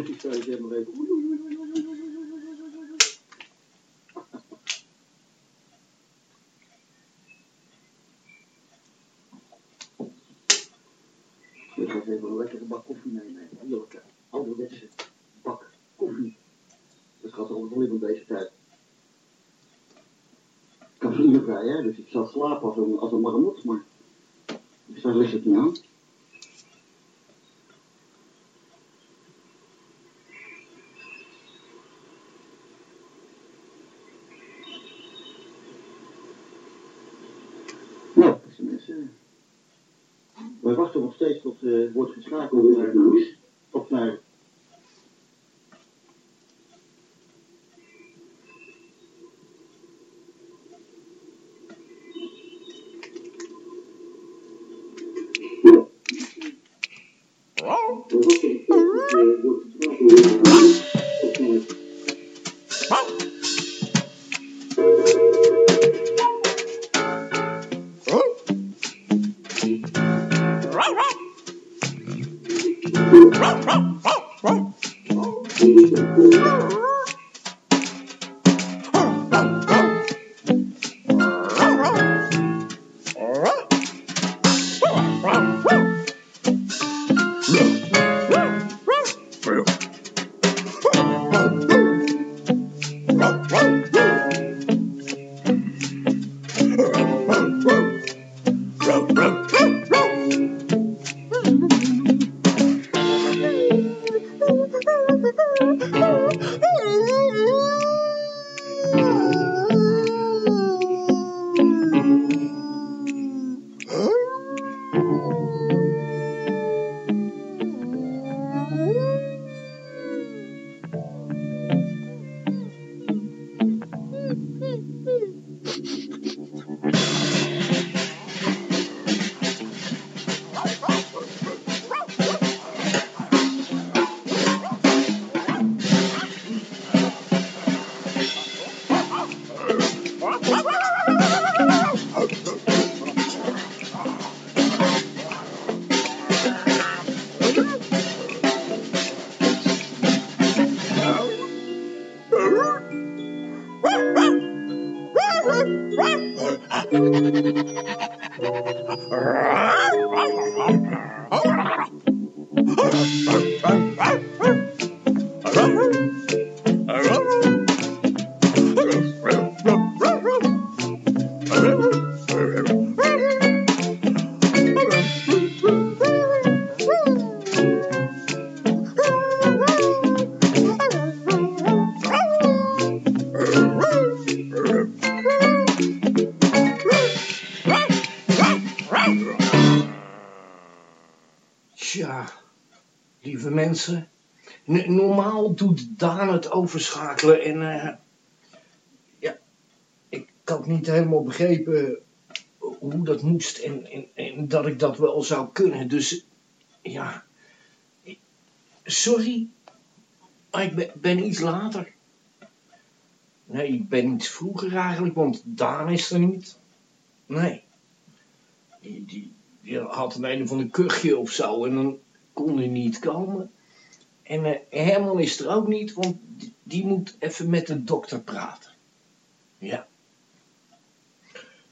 politik sahibi Emre Uy, Wachten nog steeds tot uh, wordt geschakeld naar Louis. Overschakelen en eh, ja, ik had niet helemaal begrepen hoe dat moest en, en, dat ik dat wel zou kunnen. Dus ja, sorry, maar ik ben, iets later. Nee, ik ben iets vroeger eigenlijk, want Daan is er niet. Nee. Die, die, die had een een of ander kuchje of zo en dan kon hij niet komen. En eh, Herman is er ook niet, want die, moet even met de dokter praten. Ja.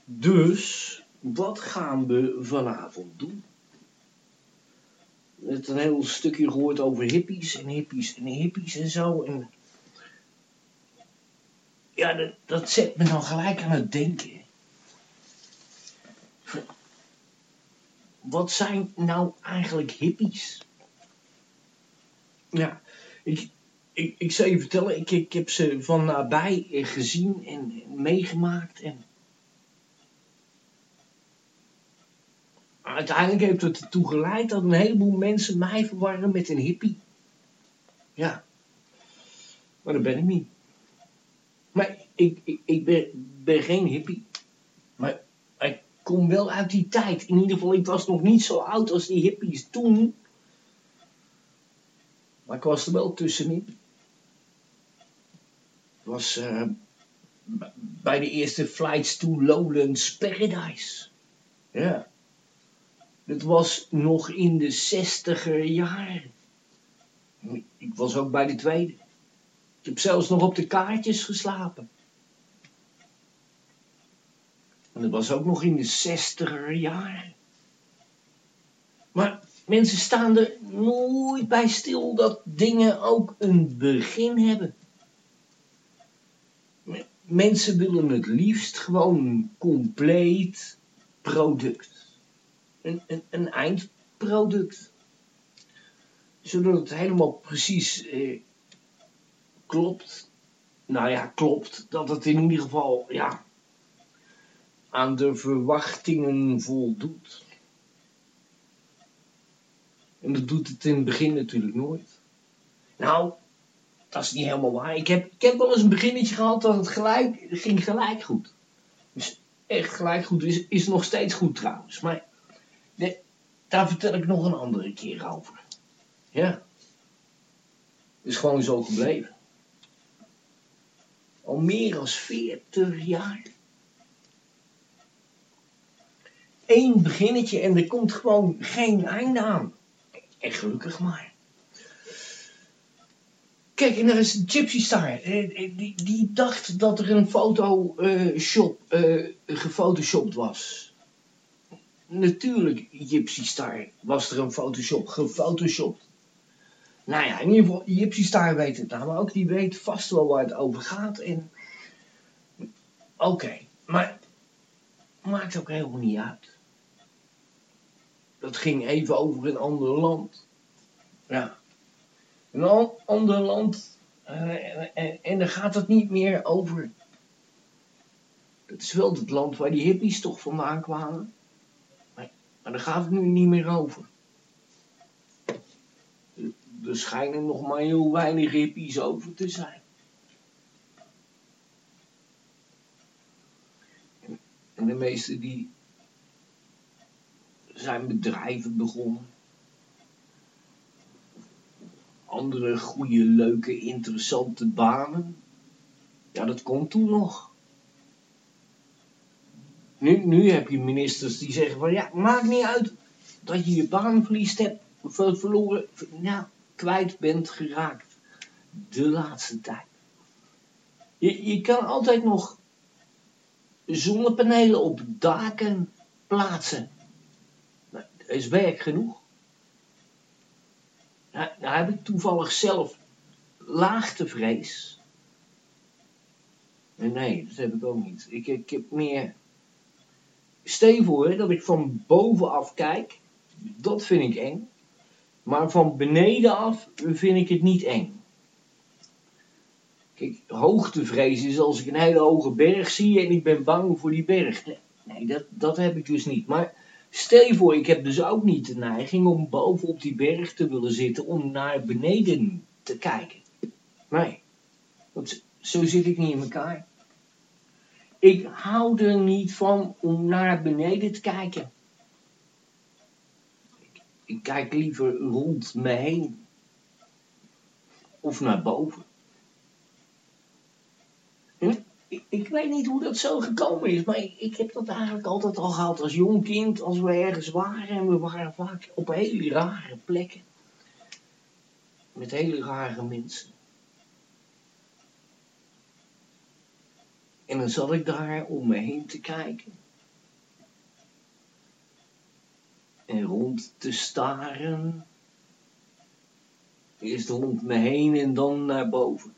Dus, wat gaan we vanavond doen? Hebben een heel stukje gehoord over hippies en hippies en hippies en zo. En ja, dat, dat zet me dan gelijk aan het denken. Wat zijn nou eigenlijk hippies? Ja, ik, ik, ik zou je vertellen, ik, ik heb ze van nabij gezien en meegemaakt. En uiteindelijk heeft het ertoe geleid dat een heleboel mensen mij verwarren met een hippie. Ja, maar dat ben ik niet. Maar ik, ik, ik ben, ben geen hippie. Maar ik kom wel uit die tijd. In ieder geval, ik was nog niet zo oud als die hippies toen. Maar ik was er wel tussenin. Ik was eh, bij de eerste flights to Lowlands Paradise. Ja. Dat was nog in de zestiger jaren. Ik was ook bij de tweede. Ik heb zelfs nog op de kaartjes geslapen. En dat was ook nog in de zestiger jaren. Maar mensen staan er nooit bij stil dat dingen ook een begin hebben. Mensen willen het liefst gewoon een compleet product. Een, een, een eindproduct. Zodat het helemaal precies eh, klopt. Nou ja, klopt. Dat het in ieder geval, ja, aan de verwachtingen voldoet. En dat doet het in het begin natuurlijk nooit. Nou, dat is niet helemaal waar. Ik heb, ik heb wel eens een beginnetje gehad dat het gelijk, ging gelijk goed. Dus echt gelijk goed is, is nog steeds goed trouwens. Maar daar vertel ik nog een andere keer over. Ja. Is gewoon zo gebleven. Al meer dan 40 jaar. Eén beginnetje en er komt gewoon geen einde aan. En gelukkig maar. Kijk, en daar is Gypsy Star. Eh, eh, Die, die dacht dat er een Photoshop eh gefotoshopt was. Natuurlijk, Gypsy Star, was er een Photoshop gefotoshopt. Nou ja, in ieder geval, Gypsy Star weet het nou ook. Die weet vast wel waar het over gaat. En... Oké, maar maakt ook helemaal niet uit. Dat ging even over een ander land. Ja. Een an- ander land. eh, en, en, en dan gaat het niet meer over. Dat is wel het land waar die hippies toch vandaan kwamen. Maar, maar daar gaat het nu niet meer over. Er- schijnen nog maar heel weinig hippies over te zijn. En- En de meeste die zijn bedrijven begonnen. Andere goede, leuke, interessante banen. Ja, dat komt toen nog. Nu, nu heb je ministers die zeggen van ja, maakt niet uit dat je je baan verliest hebt, ver- verloren, ver- nou, kwijt bent geraakt. De laatste tijd. Je, je kan altijd nog zonnepanelen op daken plaatsen. Is werk genoeg. Nou, nou heb ik toevallig zelf laagtevrees. Nee, dat heb ik ook niet. Ik, ik heb meer... Stel je voor dat ik van bovenaf kijk. Dat vind ik eng. Maar van beneden af vind ik het niet eng. Kijk, hoogtevrees is als ik een hele hoge berg zie en ik ben bang voor die berg. Nee dat, dat heb ik dus niet. Maar stel je voor, ik heb dus ook niet de neiging om boven op die berg te willen zitten om naar beneden te kijken. Nee, want zo zit ik niet in elkaar. Ik hou er niet van om naar beneden te kijken. Ik, ik kijk liever rond me heen. Of naar boven. En ik, ik weet niet hoe dat zo gekomen is, maar ik, ik heb dat eigenlijk altijd al gehad als jong kind, als we ergens waren. En we waren vaak op hele rare plekken. Met hele rare mensen. En dan zat ik daar om me heen te kijken. En rond te staren. Eerst rond me heen en dan naar boven.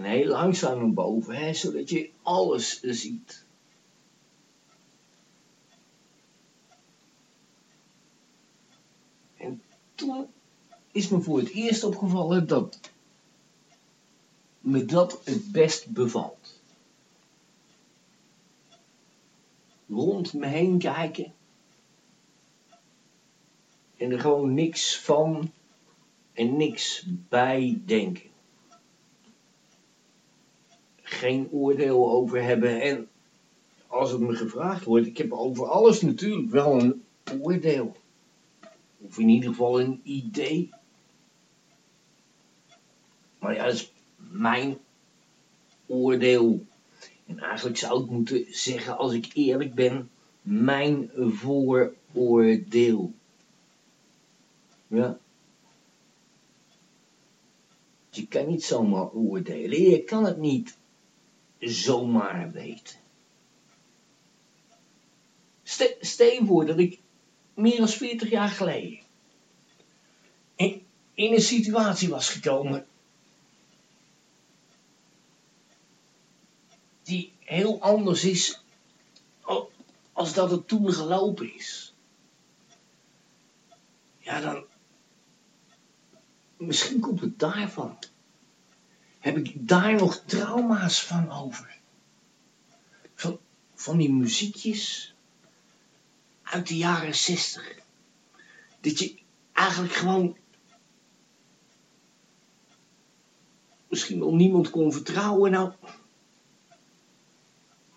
En heel langzaam naar boven, zodat je alles ziet. En toen is me voor het eerst opgevallen dat me dat het best bevalt. Rond me heen kijken. En er gewoon niks van en niks bij denken. Geen oordeel over hebben en als het me gevraagd wordt, ik heb over alles natuurlijk wel een oordeel. Of in ieder geval een idee. Maar ja, dat is mijn oordeel. En eigenlijk zou ik moeten zeggen, als ik eerlijk ben, mijn vooroordeel. Ja. Je kan niet zomaar oordelen. Je kan het niet zomaar weten. Stel voor dat ik meer dan 40 jaar geleden in, in een situatie was gekomen die heel anders is als dat het toen gelopen is. Ja, dan. Misschien komt het daarvan. Heb ik daar nog trauma's van over? Van, van die muziekjes uit de jaren zestig. Dat je eigenlijk gewoon misschien wel niemand kon vertrouwen. Nou,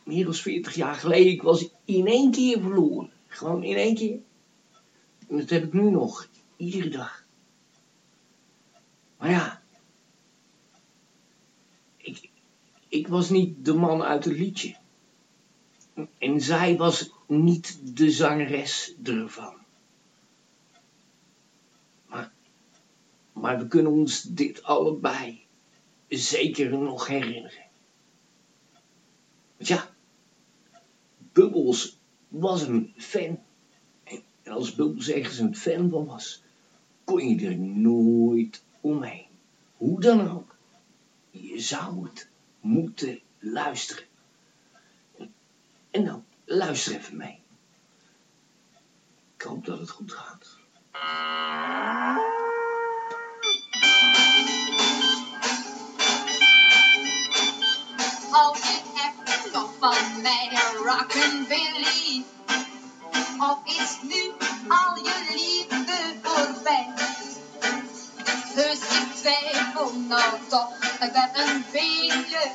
meer dan 40 jaar geleden, ik was in één keer verloren. Gewoon in één keer. En dat heb ik nu nog, iedere dag. Maar ja, ik, ik was niet de man uit het liedje. En zij was niet de zangeres ervan. Maar, maar we kunnen ons dit allebei zeker nog herinneren. Want ja, Bubbles was een fan. En als Bubbles ergens een fan van was, kon je er nooit omheen. Hoe dan ook. Je zou het moeten luisteren. En nou, luister even mee. Ik hoop dat het goed gaat. Hou je echt nog van mij, Billy? Of is nu al je liefde voorbij? Dus ik twijfel nou toch wel een beetje.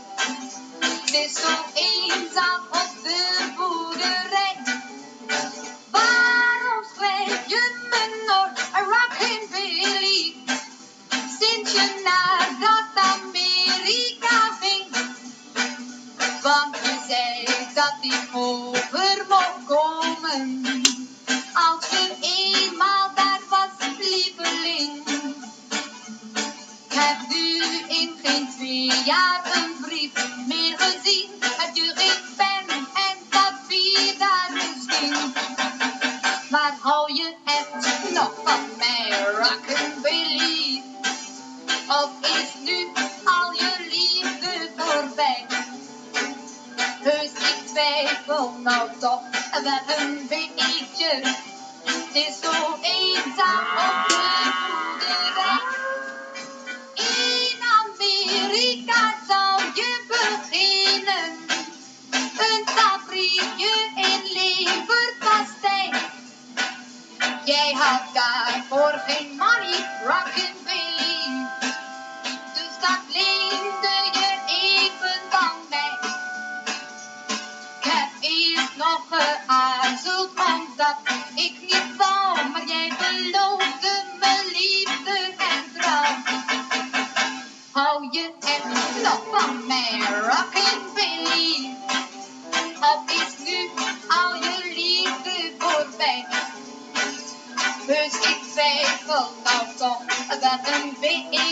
Het is zo eenzaam op de boerderij. Waarom schrijf je me nog Rockin' Billy? Sinds je naar dat Amerika ging. Want je zei dat ik over mocht komen. Als je eenmaal in geen twee jaar een brief meer gezien. Heb je geen pen en papier daar misschien? Maar hou je echt nog van mij, Rockin' Of is nu al je liefde voorbij? Dus ik twijfel nou toch wel een beetje. Het is zo eenzaam op de boerderij. Amerika zou je beginnen. Een fabriekje in leverpastei. Jij had daarvoor geen money, rockin' Billy. Dus dat leende je even van mij. Ik heb eerst nog geaarzeld omdat ik niet wou, maar jij beloofde me liefde en trouw. Hou je echt nog van mij, Rockin' Billy? Of is nu al je liefde voorbij? Dus ik twijfel nou toch wel een beetje.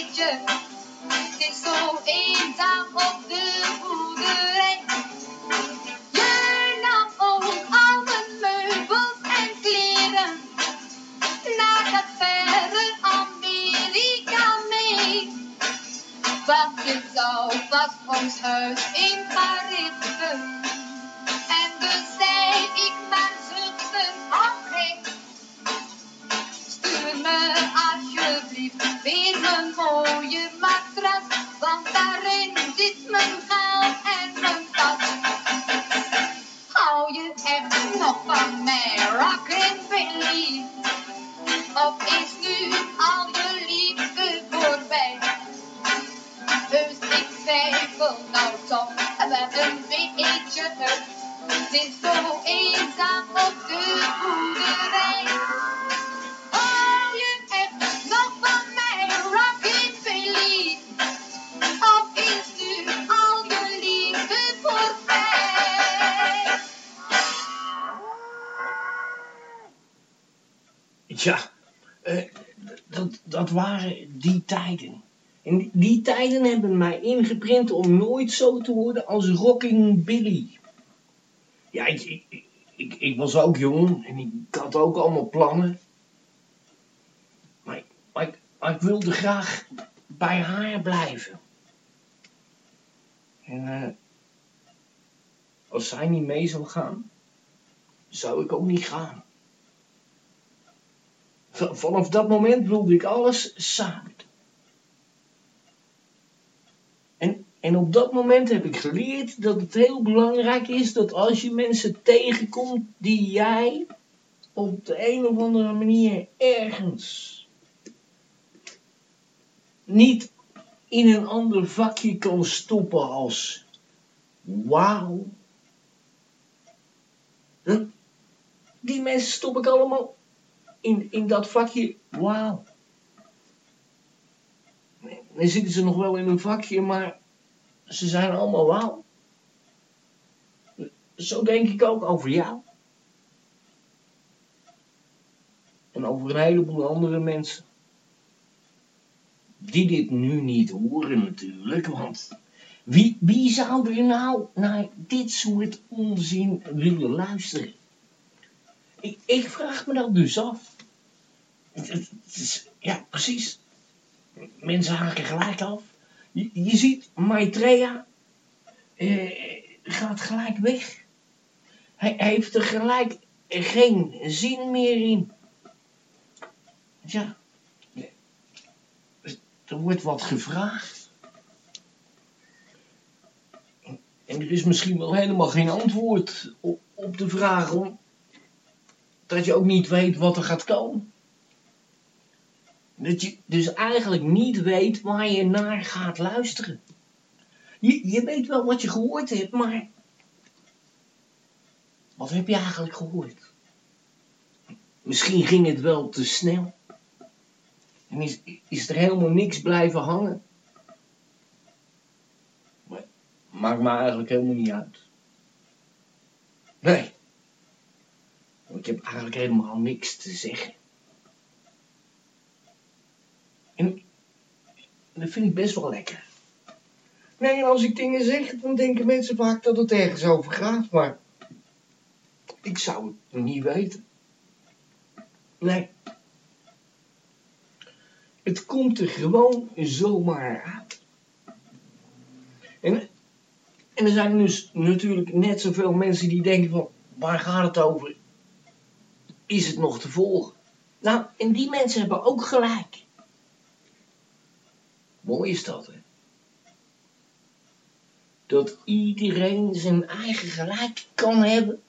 Als Rocking Billy. Ja, ik, ik, ik, was ook jong en ik had ook allemaal plannen. Maar, ik, wilde graag bij haar blijven. En eh, als zij niet mee zou gaan, zou ik ook niet gaan. Vanaf dat moment wilde ik alles samen doen. En, op dat moment heb ik geleerd dat het heel belangrijk is dat als je mensen tegenkomt die jij op de een of andere manier ergens niet in een ander vakje kan stoppen als wauw. Die mensen stop ik allemaal in, in dat vakje wauw. Dan zitten ze nog wel in een vakje, maar ze zijn allemaal wauw. Zo denk ik ook over jou. En over een heleboel andere mensen. Die dit nu niet horen natuurlijk, want wie, wie zou er nou naar dit soort onzin willen luisteren? Ik, ik vraag me dat dus af. Ja, precies. Mensen haken gelijk af. Je, ziet, Maitreya eh, gaat gelijk weg. Hij, heeft er gelijk geen zin meer in. Ja, er wordt wat gevraagd. En er is misschien wel helemaal geen antwoord op, de vraag, dat je ook niet weet wat er gaat komen. Dat je dus eigenlijk niet weet waar je naar gaat luisteren. Je, je weet wel wat je gehoord hebt, maar wat heb je eigenlijk gehoord? Misschien ging het wel te snel. En is, is er helemaal niks blijven hangen. Maar maakt me eigenlijk helemaal niet uit. Nee. Want ik heb eigenlijk helemaal niks te zeggen. En dat vind ik best wel lekker. Nee, en als ik dingen zeg, dan denken mensen vaak dat het ergens over gaat, maar ik zou het niet weten. Nee. Het komt er gewoon zomaar uit. En, en er zijn dus natuurlijk net zoveel mensen die denken van, waar gaat het over? Is het nog te volgen? Nou, en die mensen hebben ook gelijk. Mooi is dat, hè? Dat iedereen zijn eigen gelijk kan hebben.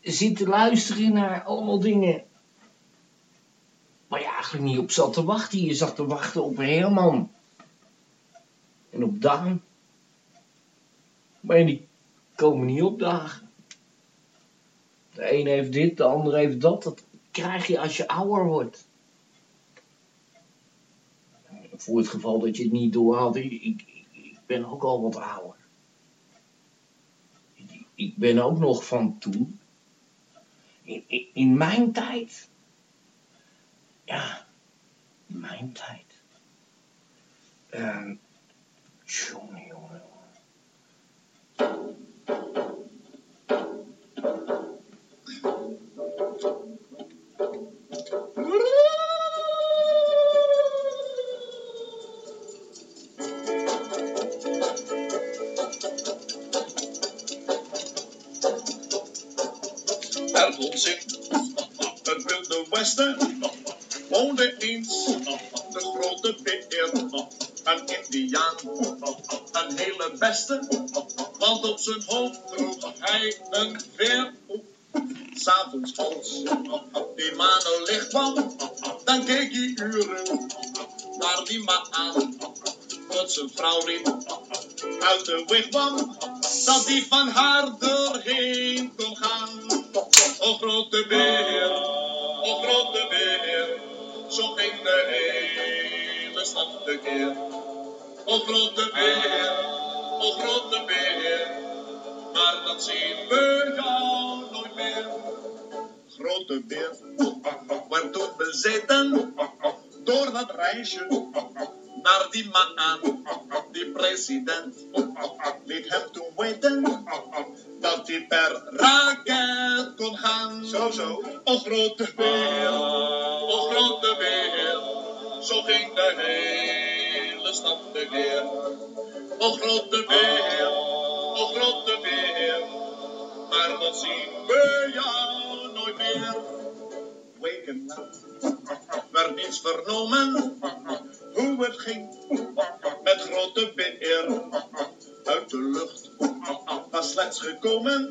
Zit te luisteren naar allemaal dingen waar je eigenlijk niet op zat te wachten. Je zat te wachten op Herman. En op Daan. Maar die komen niet opdagen. De een heeft dit, de ander heeft dat. Dat krijg je als je ouder wordt. Voor het geval dat je het niet doorhaalt, ik, ik, ik ben ook al wat ouder. Ik, ben ook nog van toen. In, in, mijn tijd. Ja, mijn tijd. Ehm jongen. Zich het wilde westen woonde eens de grote beer, een indiaan, een hele beste, want op zijn hoofd droeg hij een veer. S'avonds als die maan licht kwam, dan keek hij uren naar die maan. Aan, tot zijn vrouw riep, uit de wigwam, dat die van haar doorheen kon gaan. O grote beer, o grote beer, zo ging de hele stad tekeer. O grote beer, o grote beer, maar dat zien we jou nooit meer. Grote beer werd toen bezeten door dat reisje naar die maan, die president. Liet hem toen weten dat hij per raket kon gaan. Zo, zo. O grote beer, o grote beer, zo ging de hele stad tekeer. O grote beer, o grote beer, maar wat zien we jou nooit meer. Weken werd niets vernomen hoe het ging. Met grote beer. Uit de lucht. Was slechts gekomen,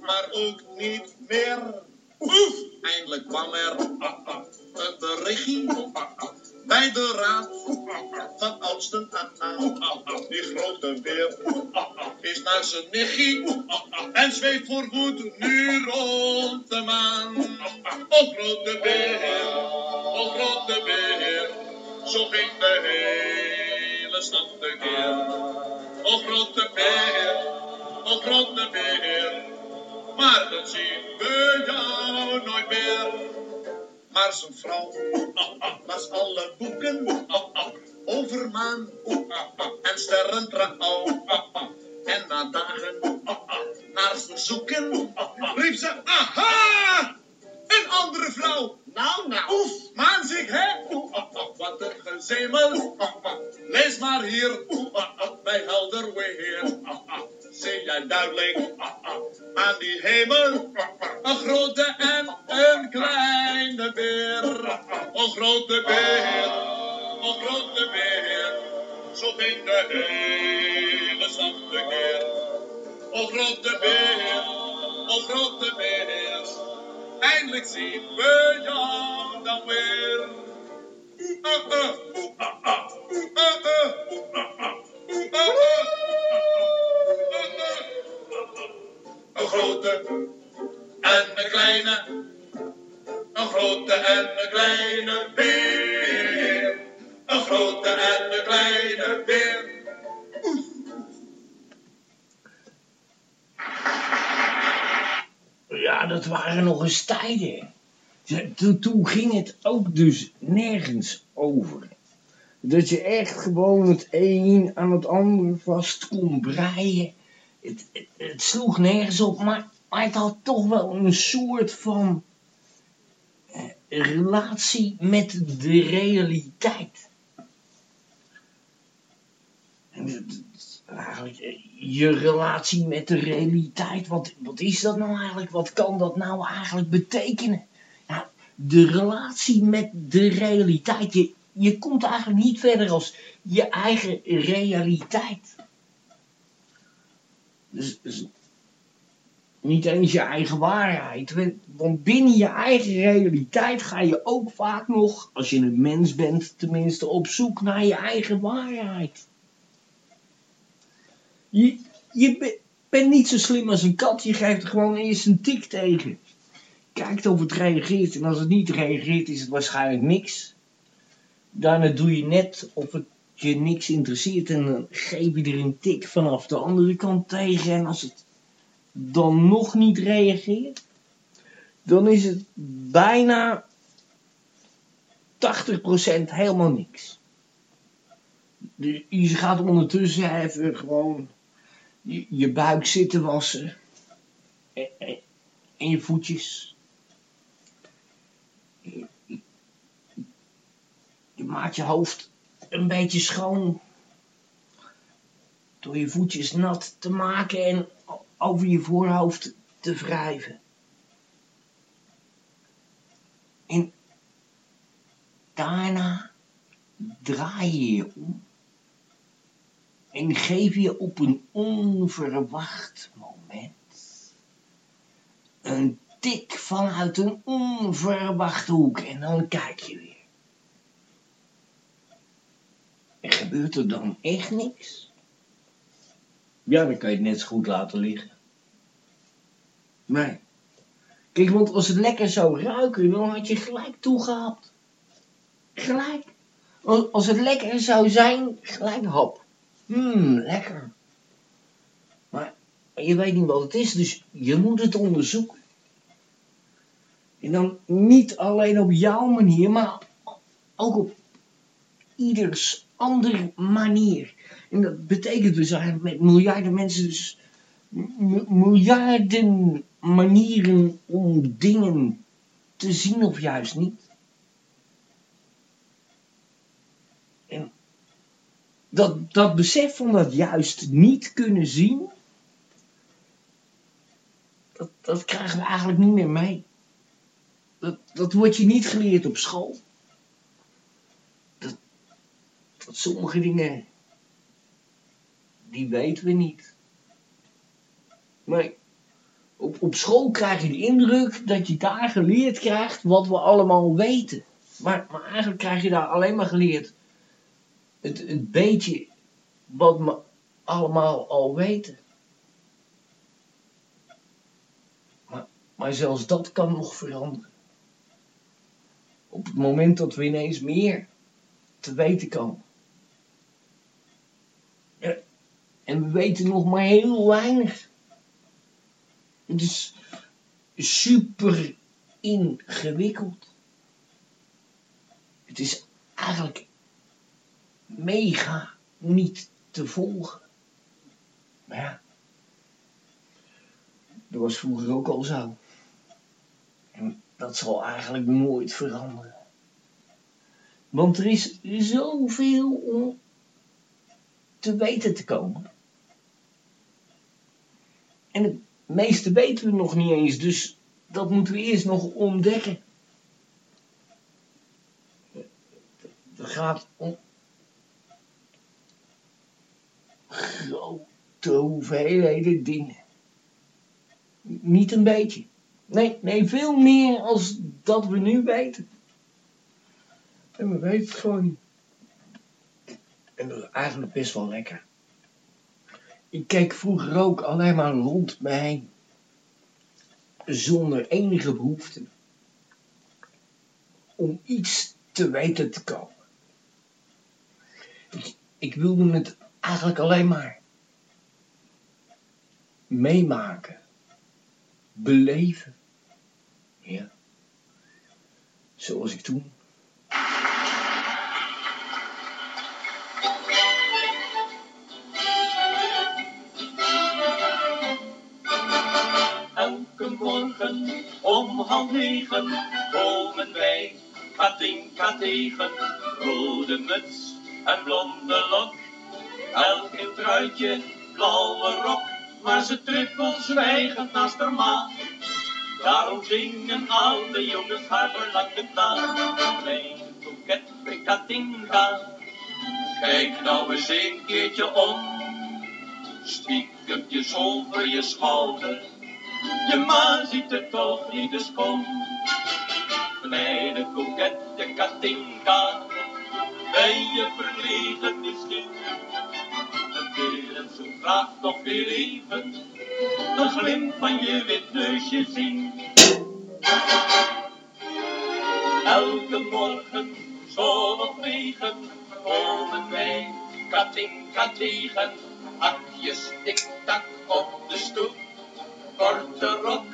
maar ook niet meer. Eindelijk kwam er een berichtje bij de raad van oudsten aan. Die grote beer is naar zijn nichie en zweeft voorgoed nu rond de maan. O grote beer, o grote beer, zo ging de hele stad tekeer. O grote beer, o grote beer, maar dat zien we jou nooit meer. Maar zijn vrouw las alle boeken over maan en sterrentrouw. En na dagen naar zijn zoeken riep ze, aha, een andere vrouw. Nou, nou. Oef, maanzik, hè? Wat een gezemel. Lees maar hier bij helder weer. Zie jij duidelijk aan die hemel een grote en een kleine O grote Beer, o grote Beer, zo ging de hele stad keer. O grote Beer, o grote Beer, eindelijk zien we jou dan weer. Een grote en een kleine een grote en een kleine beer. Een grote en een kleine beer. Ja, dat waren nog eens tijden. Toen, toen ging het ook dus nergens over. Dat je echt gewoon het een aan het ander vast kon breien. Het, het, sloeg nergens op, maar, maar het had toch wel een soort van relatie met de realiteit. En eigenlijk, eh, je relatie met de realiteit, wat, wat is dat nou eigenlijk? Wat kan dat nou eigenlijk betekenen? De relatie met de realiteit, je, je komt eigenlijk niet verder als je eigen realiteit. Dus, dus niet eens je eigen waarheid. Want binnen je eigen realiteit ga je ook vaak nog, als je een mens bent, tenminste op zoek naar je eigen waarheid. Je, je be- bent niet zo slim als een kat, je geeft er gewoon eerst een tik tegen. Kijkt of het reageert en als het niet reageert is het waarschijnlijk niks. Daarna doe je net of het je niks interesseert en dan geef je er een tik vanaf de andere kant tegen. En als het dan nog niet reageert, dan is het bijna 80% helemaal niks. Je gaat ondertussen even gewoon je, je buik zitten wassen. En, je voetjes. Je, je- maakt je hoofd een beetje schoon. Door je voetjes nat te maken en over je voorhoofd te wrijven. En daarna draai je je om en geef je op een onverwacht moment een tik vanuit een onverwachte hoek en dan kijk je weer. En gebeurt er dan echt niks? Ja, dan kan je het net zo goed laten liggen. Nee. Kijk, want als het lekker zou ruiken, dan had je gelijk toegehapt. Gelijk. Als het lekker zou zijn, gelijk hap. Mmm, lekker. Maar je weet niet wat het is, dus je moet het onderzoeken. En dan niet alleen op jouw manier, maar ook op ieders andere manier. En dat betekent dus eigenlijk met miljarden mensen dus miljarden manieren om dingen te zien of juist niet. En dat, dat besef van dat juist niet kunnen zien, dat, dat krijgen we eigenlijk niet meer mee. Dat, dat wordt je niet geleerd op school. Dat, dat sommige dingen, die weten we niet. Maar op, op school krijg je de indruk dat je daar geleerd krijgt wat we allemaal weten. Maar, maar eigenlijk krijg je daar alleen maar geleerd het, het beetje wat we allemaal al weten. Maar, maar zelfs dat kan nog veranderen. Op het moment dat we ineens meer te weten komen. Ja, en we weten nog maar heel weinig. Het is super ingewikkeld. Het is eigenlijk mega niet te volgen. Maar ja, dat was vroeger ook al zo. En dat zal eigenlijk nooit veranderen. Want er is zoveel om te weten te komen. En het meeste weten we nog niet eens, dus dat moeten we eerst nog ontdekken. Het gaat om grote hoeveelheden dingen. Niet een beetje. Nee, nee, veel meer als dat we nu weten. En we weten het gewoon niet. En dat is eigenlijk best wel lekker. Ik keek vroeger ook alleen maar rond heen. Zonder enige behoefte. Om iets te weten te komen. Ik, ik wilde het eigenlijk alleen maar meemaken. Beleven. Ja. Zoals ik toen. Om half negen komen wij Katinka tegen. Rode muts en blonde lok. Elk in truitje, blauwe rok. Maar ze trippelt zwijgend naast haar ma. Daarom zingen alle jongens haar verlangend na. Kleine kokette Katinka. Kijk nou eens een keertje om. Stiekempjes over je schouder. Je ma ziet er toch niet eens kom. Kleine kokette Katinka, ben je verlegen misschien? Een keer zo vraag nog weer even, een glimp van je wit neusje zien. Elke morgen, zon of regen, komen wij Katinka tegen. Hakjes tik-tak op de stoep korte rok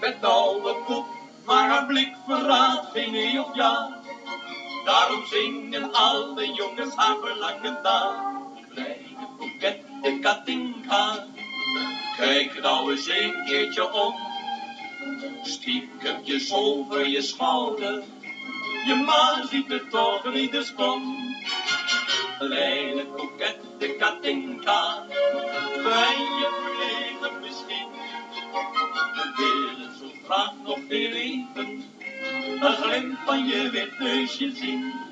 met oude poep, maar haar blik verraadt geen nee of ja. Daarom zingen alle jongens haar verlangen na. Kleine kokette Katinka, kijk nou eens een keertje om. Stiekempjes over je schouder, je ma ziet er toch niet eens kom. Kleine kokette Katinka, ben je verlegen weer even een glimp van je wit neusje zien.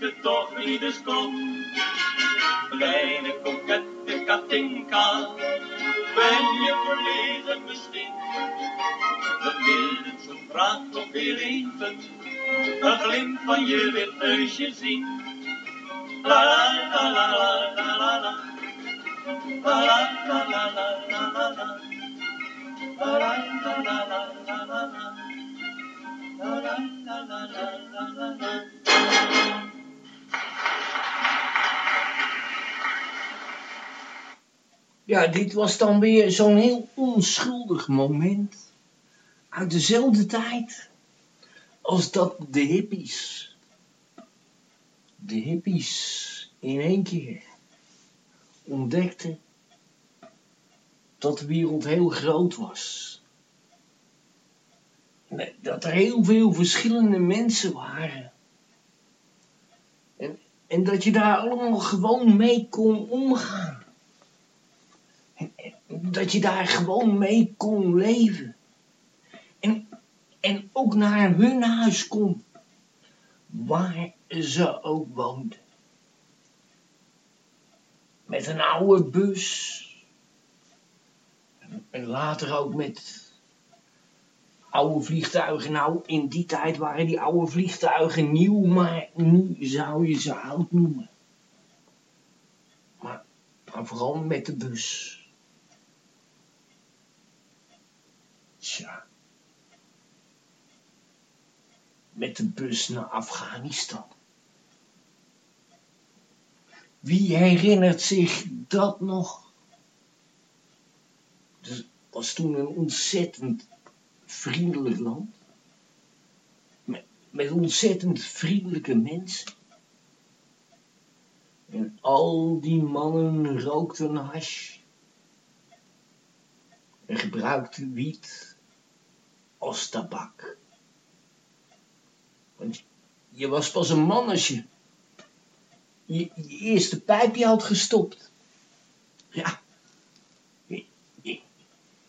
Het toch niet eens kom. Kleine kokette Katinka, ben je verlegen misschien? We willen zo'n vraag toch weer even, een glimp van je wit neusje zien. La la la la la la la. La la la la la la la la. La la la la la la la la. La la la la la la la la. Ja, dit was dan weer zo'n heel onschuldig moment. Uit dezelfde tijd als dat de hippies. De hippies in één keer ontdekten dat de wereld heel groot was. Dat er heel veel verschillende mensen waren. En, dat je daar allemaal gewoon mee kon omgaan. En, dat je daar gewoon mee kon leven. En, en ook naar hun huis kon. Waar ze ook woonden. Met een oude bus. En later ook met oude vliegtuigen. Nou, in die tijd waren die oude vliegtuigen nieuw, maar nu zou je ze oud noemen. Maar, vooral met de bus. Tja. Met de bus naar Afghanistan. Wie herinnert zich dat nog? Het was toen een ontzettend vriendelijk land. Met, ontzettend vriendelijke mensen. En al die mannen rookten hash. En gebruikten wiet als tabak. Want je was pas een man als je je, je eerste pijpje had gestopt. Ja.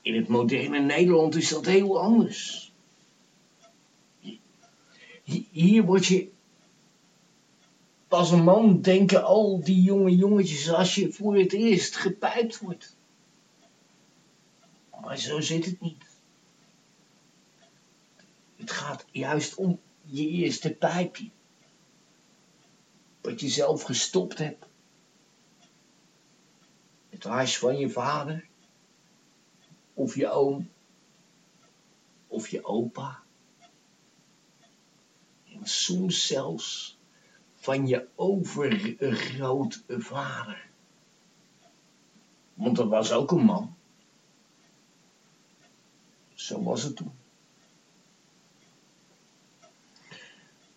In het moderne Nederland is dat heel anders. Hi- Hier word je pas een man, denken al die jonge jongetjes, als je voor het eerst gepijpt wordt. Maar zo zit het niet. Het gaat juist om je eerste pijpje. Wat je zelf gestopt hebt. Het huis van je vader. Of je oom. Of je opa. En soms zelfs van je overgrootvader. Want dat was ook een man. Zo was het toen.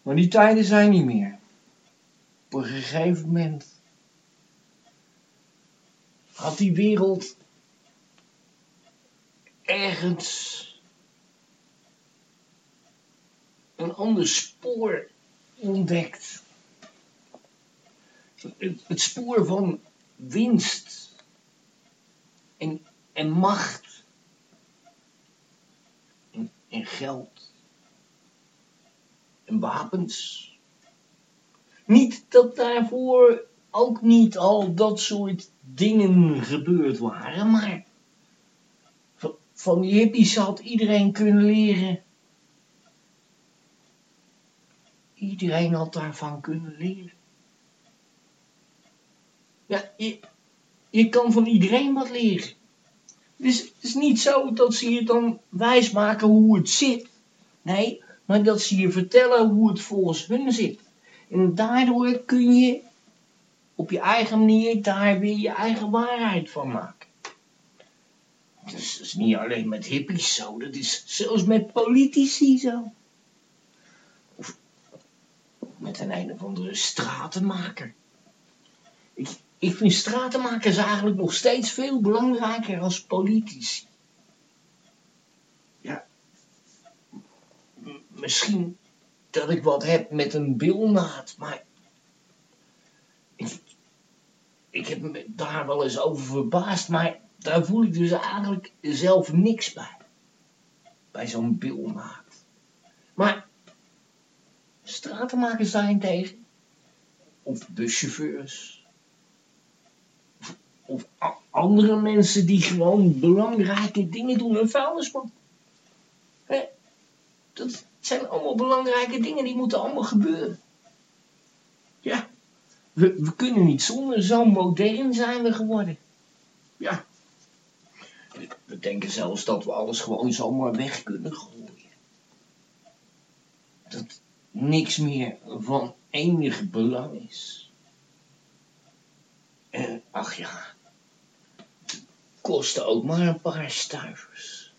Maar die tijden zijn niet meer. Op een gegeven moment had die wereld ergens een ander spoor ontdekt. Het, het spoor van winst en, en macht en, en geld en wapens. Niet dat daarvoor ook niet al dat soort dingen gebeurd waren, maar van, hippies had iedereen kunnen leren. Iedereen had daarvan kunnen leren. Ja, je, je kan van iedereen wat leren. Dus het is niet zo dat ze je dan wijsmaken hoe het zit. Nee, maar dat ze je vertellen hoe het volgens hun zit. En daardoor kun je op je eigen manier daar weer je eigen waarheid van maken. Dus dat is niet alleen met hippies zo, dat is zelfs met politici zo. Of met een een of andere stratenmaker. Ik, ik vind stratenmakers eigenlijk nog steeds veel belangrijker als politici. Ja, misschien dat ik wat heb met een bilnaad, maar ik, ik heb me daar wel eens over verbaasd, maar daar voel ik dus eigenlijk zelf niks bij. bij zo'n bilmarkt. Maar stratenmakers daarentegen, of buschauffeurs, of, of andere mensen die gewoon belangrijke dingen doen, een vuilnisman. Hè? Dat zijn allemaal belangrijke dingen, die moeten allemaal gebeuren. Ja, we, we kunnen niet zonder, zo modern zijn we geworden. Ja. We denken zelfs dat we alles gewoon zomaar weg kunnen gooien. Dat niks meer van enig belang is. En ach ja, kostte ook maar een paar stuivers.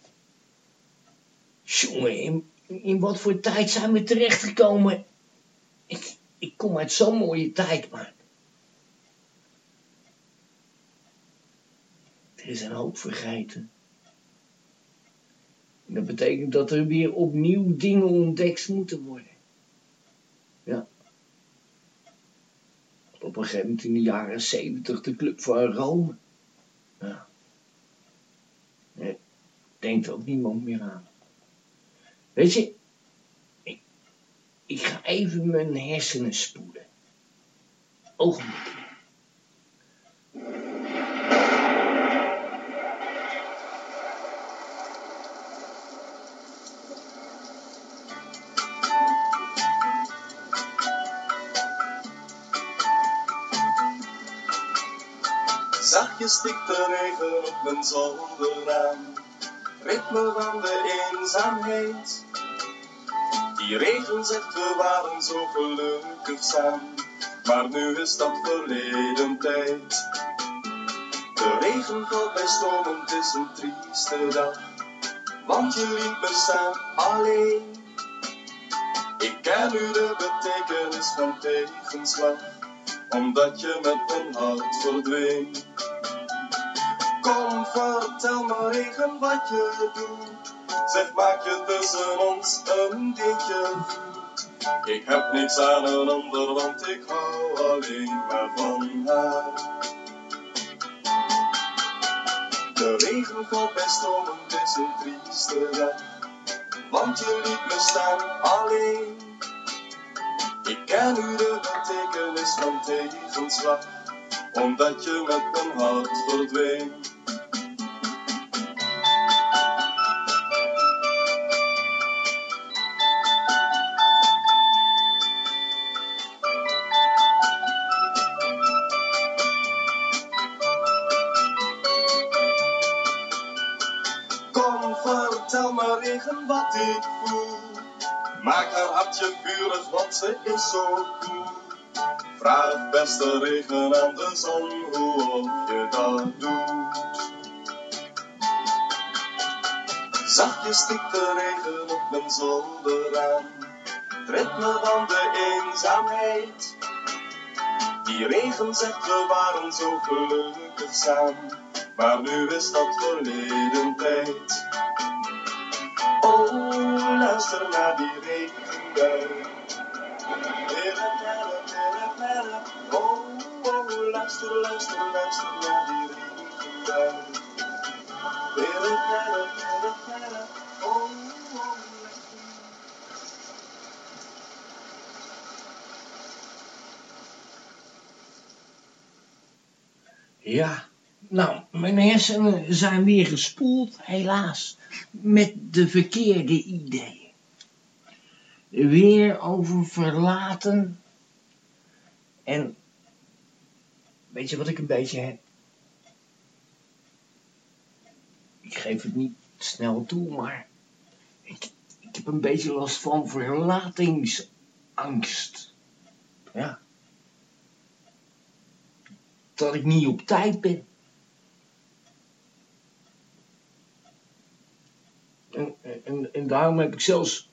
Jongen, in, in wat voor tijd zijn we terechtgekomen? Ik, ik kom uit zo'n mooie tijd, maar... Er is een hoop vergeten. En dat betekent dat er weer opnieuw dingen ontdekt moeten worden. Ja. Op een gegeven moment in de jaren zeventig de Club van Rome. Ja. Nee, denkt ook niemand meer aan. Weet je, ik, ik ga even mijn hersenen spoelen. Ogenblik. Zachtjes stikt de regen op mijn zolderraam. Ritme van de eenzaamheid. Die regen zegt we waren zo gelukkig samen. Maar nu is dat verleden tijd. De regen valt bij storm, het is een trieste dag. Want je liet me staan alleen. Ik ken nu de betekenis van tegenslag omdat je met mijn hart verdween. Kom, vertel me regen wat je doet. Zeg, maak je tussen ons een dingetje. Ik heb niks aan een ander, want ik hou alleen maar van haar. De regen valt bij storm, het is een trieste dag. Want je liet me staan alleen. Ik ken nu de betekenis van tegenslag, omdat je met mijn hart verdween. Ze is zo koel. Vraag beste regen aan de zon hoe je dat doet. Zachtjes stikt de regen op mijn zolderraam. Het ritme van de eenzaamheid. Die regen zegt we waren zo gelukkig samen. Maar nu is dat verleden tijd. Oh, luister naar die regenbui. Ja, nou, mijn hersenen zijn weer gespoeld, helaas, met de verkeerde ideeën. Weer over verlaten. En weet je wat ik een beetje heb? Ik geef het niet snel toe, maar ik, ik heb een beetje last van verlatingsangst. Ja. Dat ik niet op tijd ben. En, en, en daarom heb ik zelfs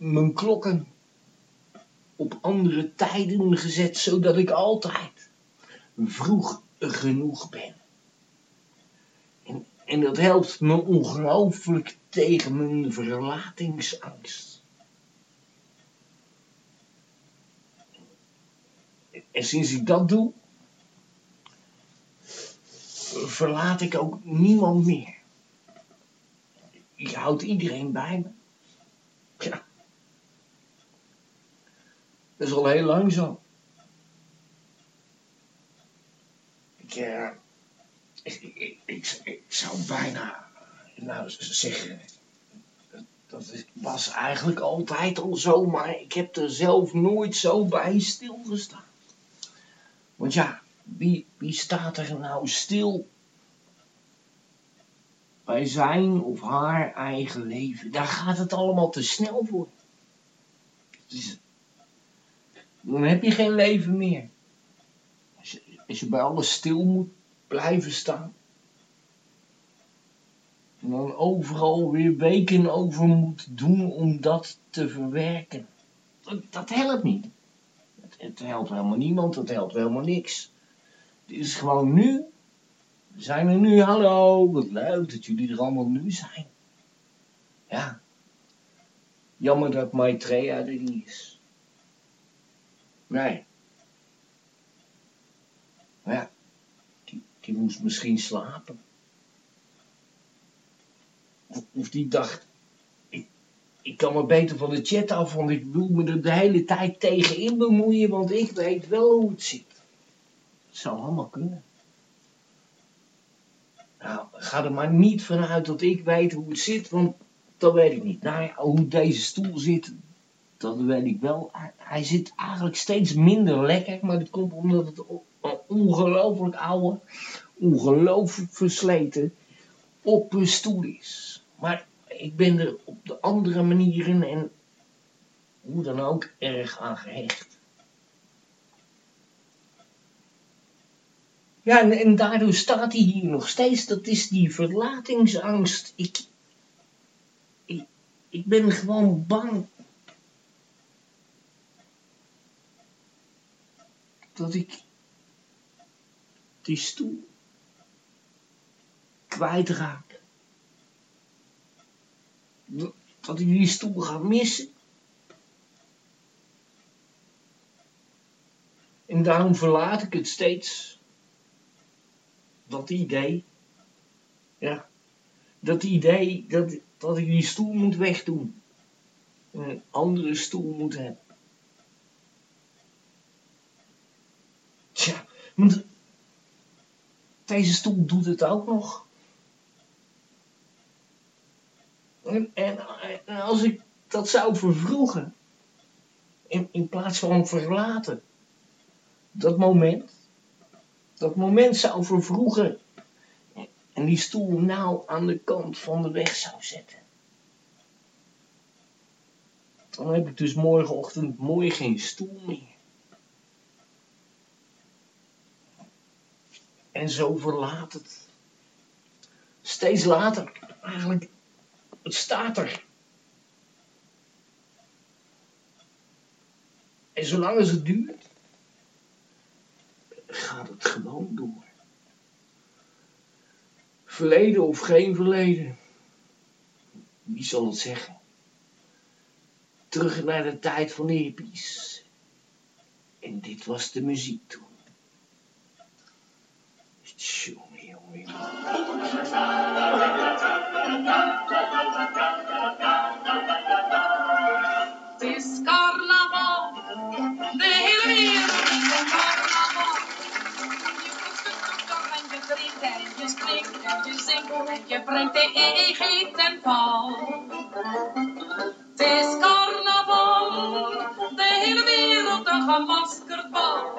mijn klokken op andere tijden gezet, zodat ik altijd vroeg genoeg ben. En, en dat helpt me ongelooflijk tegen mijn verlatingsangst. En sinds ik dat doe, verlaat ik ook niemand meer. Ja, houdt iedereen bij me. Ja. Dat is al heel lang zo. Ik, eh, ik, ik, zou bijna nou, zeggen, dat was eigenlijk altijd al zo, maar ik heb er zelf nooit zo bij stilgestaan. Want ja, wie, wie staat er nou stil bij zijn of haar eigen leven? Daar gaat het allemaal te snel voor. Het is- dan heb je geen leven meer. Als je, bij alles stil moet blijven staan. En dan overal weer weken over moet doen om dat te verwerken. Dat, dat helpt niet. Het, het helpt helemaal niemand, het helpt helemaal niks. Het is gewoon nu. We zijn er nu, hallo, wat leuk dat jullie er allemaal nu zijn. Ja. Jammer dat Maitreya er niet is. Nee. Maar ja, die, die moest misschien slapen. Of, of die dacht, ik, ik kan me beter van de chat af, want ik wil me er de hele tijd tegenin bemoeien, want ik weet wel hoe het zit. Het zou allemaal kunnen. Nou, ga er maar niet vanuit dat ik weet hoe het zit, want dat weet ik niet. Nou ja, hoe deze stoel zit, dat weet ik wel. Hij, zit eigenlijk steeds minder lekker, maar dat komt omdat het ongelooflijk oude, ongelooflijk versleten op een stoel is. Maar ik ben er op de andere manieren en hoe dan ook erg aan gehecht. Ja, en, en daardoor staat hij hier nog steeds. Dat is die verlatingsangst. Ik, ik, ik ben gewoon bang. Dat ik die stoel kwijtraak. Dat ik die stoel ga missen. En daarom verlaat ik het steeds. Dat idee. Ja. Dat idee dat, dat ik die stoel moet wegdoen. En een andere stoel moet hebben. Tja, want deze stoel doet het ook nog. En, en, als ik dat zou vervroegen, in, in plaats van verlaten, dat moment, dat moment zou vervroegen en die stoel nou aan de kant van de weg zou zetten. Dan heb ik dus morgenochtend mooi geen stoel meer. En zo verlaat het. Steeds later, eigenlijk, het staat er. En zolang als het duurt, gaat het gewoon door. Verleden of geen verleden. Wie zal het zeggen? Terug naar de tijd van de. En dit was de muziek toen. Jongen. Het is carnaval, de hele wereld is carnaval. Je voelt toch en je drinkt en je springt en je zingt en je brengt de eeg ten val. Het carnaval, de hele wereld een gemaskerd bal.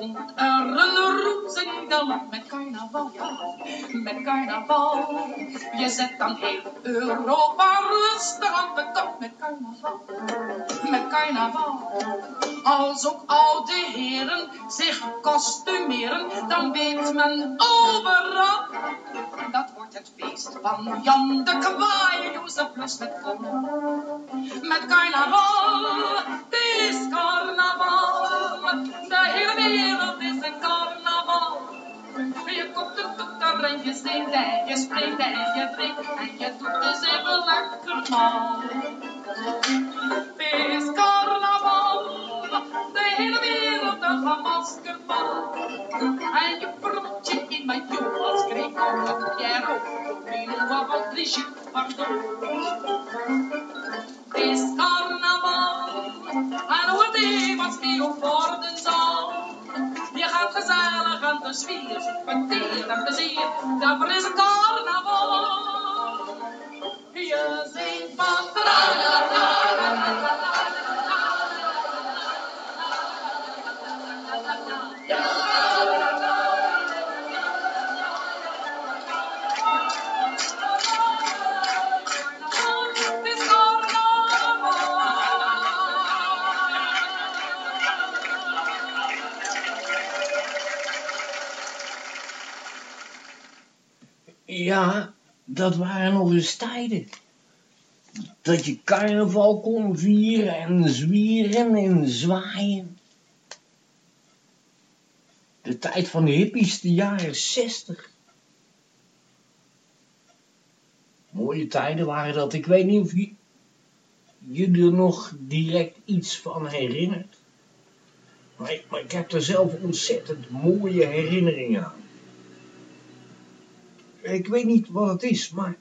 komt er een roepzing dan met carnaval. met carnaval. Je zet dan heel Europa rustig aan de met carnaval. Met carnaval. Als ook oude heren zich kostumeren, dan weet men overal. Dat wordt het feest van Jan de Kwaai, Jozef Plus met carnaval. Met carnaval, het is carnaval. De hele wereld is een carnaval. Je komt er toeter en je zingt en je springt en je drinkt en je doet dus even lekker mal. Het is carnaval, een gemaskerd bal. En je broodje in mijn als Greco of Piero, Pino of Brigitte Bardot. Het is carnaval, en hoe even speel voor de zaal. Je gaat gezellig aan de sfeer, verteer en plezier, daarvoor is carnaval. Je zingt van tra la la la la Ja, dat waren nog eens tijden. Dat je carnaval kon vieren en zwieren en zwaaien. De tijd van de hippies, de jaren zestig. Mooie tijden waren dat. Ik weet niet of je, je er nog direct iets van herinnert. Maar ik, maar ik heb er zelf ontzettend mooie herinneringen aan. Ik weet niet wat het is, maar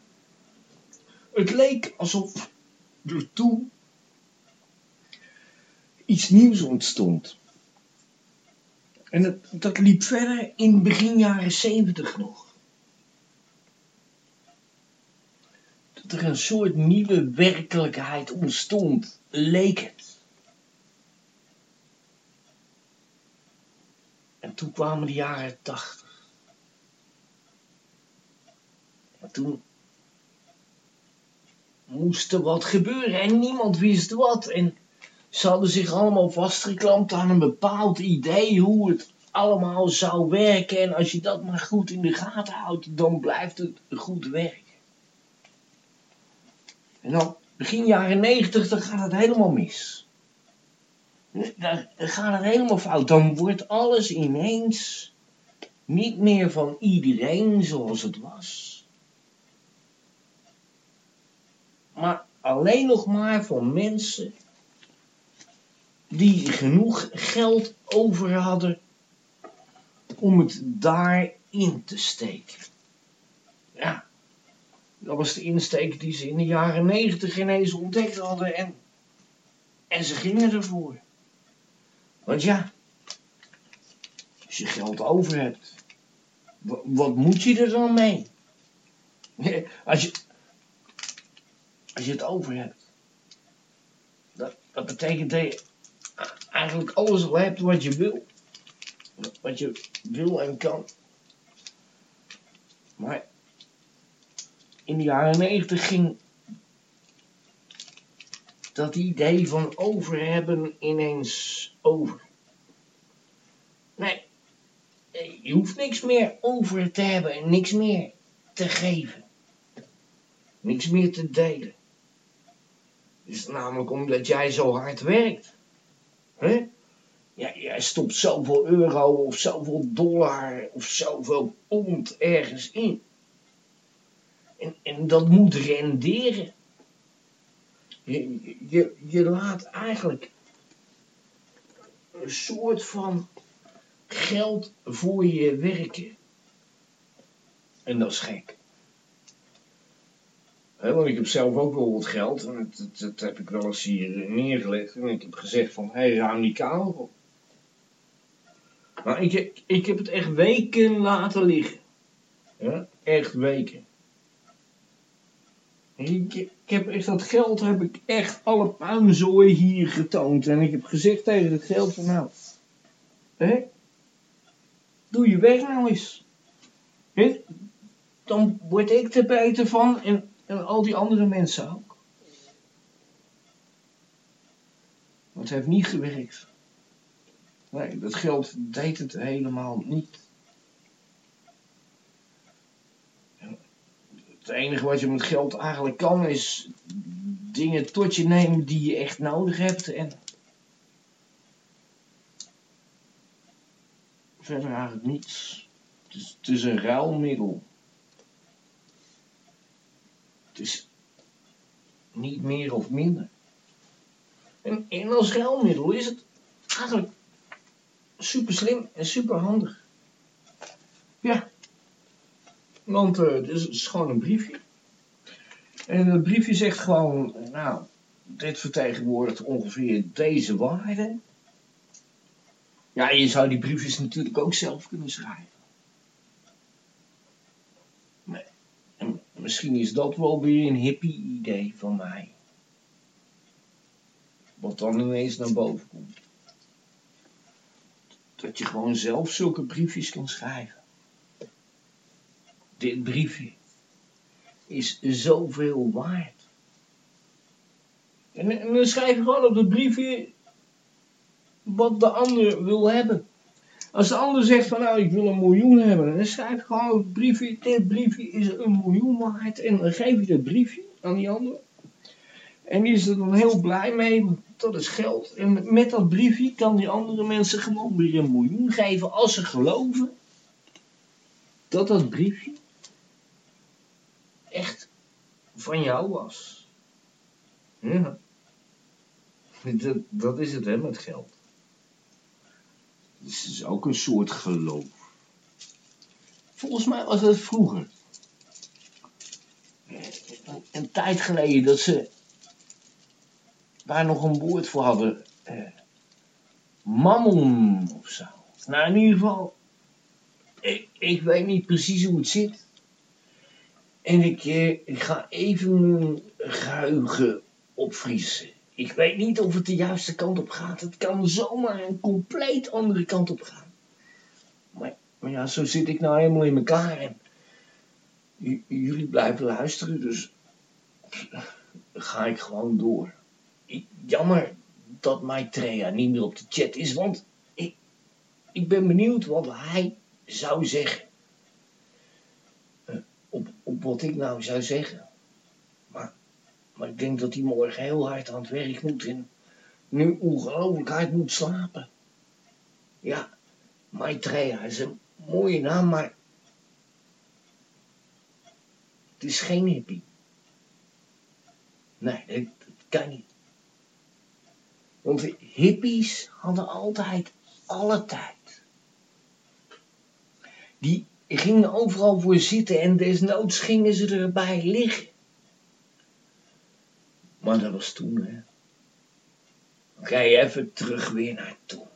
het leek alsof er toen iets nieuws ontstond. En dat, dat liep verder in begin jaren zeventig nog. Dat er een soort nieuwe werkelijkheid ontstond, leek het. En toen kwamen de jaren tachtig. Maar toen moest er wat gebeuren en niemand wist wat. En ze hadden zich allemaal vastgeklampt aan een bepaald idee hoe het allemaal zou werken. En als je dat maar goed in de gaten houdt, dan blijft het goed werken. En dan begin jaren negentig, dan gaat het helemaal mis. Dan gaat het helemaal fout. Dan wordt alles ineens niet meer van iedereen zoals het was. Maar alleen nog maar van mensen die genoeg geld over hadden om het daarin te steken. Ja, dat was de insteek die ze in de jaren negentig ineens ontdekt hadden en, en ze gingen ervoor. Want ja, als je geld over hebt, wa- wat moet je er dan mee? Als je, als je het over hebt, dat, dat betekent dat je eigenlijk alles al hebt wat je wil. Wat je wil en kan. Maar in de jaren negentig ging dat idee van over hebben ineens over. Nee, je hoeft niks meer over te hebben en niks meer te geven. Niks meer te delen. Is namelijk omdat jij zo hard werkt. Hè? Ja, jij stopt zoveel euro of zoveel dollar of zoveel pond ergens in. En, en dat moet renderen. Je, je, je laat eigenlijk een soort van geld voor je werken. En dat is gek. Want ik heb zelf ook wel wat geld. En dat, heb ik wel eens hier neergelegd. En ik heb gezegd van, hé, hey, ruim die op. Maar ik, ik heb het echt weken laten liggen. Ja, echt weken. Ik, ik heb echt dat geld, heb ik echt alle puinzooi hier getoond. En ik heb gezegd tegen het geld van, nou, hè, doe je werk nou eens. Dan word ik er beter van en, en al die andere mensen ook. Het heeft niet gewerkt. Nee, dat geld deed het helemaal niet. Het enige wat je met geld eigenlijk kan is dingen tot je nemen die je echt nodig hebt en verder eigenlijk niets. Het is, het is een ruilmiddel. Is niet meer of minder. En, en als ruilmiddel is het eigenlijk super slim en super handig. Ja. Want eh, het is gewoon een briefje. En het briefje zegt gewoon, nou, dit vertegenwoordigt ongeveer deze waarde. Ja, je zou die briefjes natuurlijk ook zelf kunnen schrijven. Maar, en misschien is dat wel weer een hippie idee van mij. Wat dan ineens naar boven komt. Dat je gewoon zelf zulke briefjes kan schrijven. Dit briefje is zoveel waard. En, dan schrijf je gewoon op dat briefje wat de ander wil hebben. Als de ander zegt van nou ik wil een miljoen hebben, dan schrijf gewoon het briefje, dit briefje is een miljoen waard. En dan geef je dat briefje aan die ander. En die is er dan heel blij mee, dat is geld. En met dat briefje kan die andere mensen gewoon weer een miljoen geven als ze geloven dat dat briefje echt van jou was. Ja. Dat, dat is het hè, met geld. Het is dus ook een soort geloof. Volgens mij was het vroeger. Een, een tijd geleden dat ze daar nog een woord voor hadden. Eh, mammon of zo. Nou, in ieder geval, ik, ik weet niet precies hoe het zit. En ik, eh, ik ga even mijn geheugen opvriezen. Ik weet niet of het de juiste kant op gaat. Het kan zomaar een compleet andere kant op gaan. Maar, ja, zo zit ik nou helemaal in elkaar. En jullie blijven luisteren, dus ga ik gewoon door. Jammer dat Maitreya niet meer op de chat is, want ik, ik ben benieuwd wat hij zou zeggen. Eh, op, op wat ik nou zou zeggen. Maar, ik denk dat hij morgen heel hard aan het werk moet en nu ongelooflijk hard moet slapen. Ja, Maitreya is een mooie naam, maar het is geen hippie. Nee, dat, kan niet. Want hippies hadden altijd alle tijd. Die gingen overal voor zitten en desnoods gingen ze erbij liggen. Maar dat was toen, hè. Ga je even terug weer naar toen.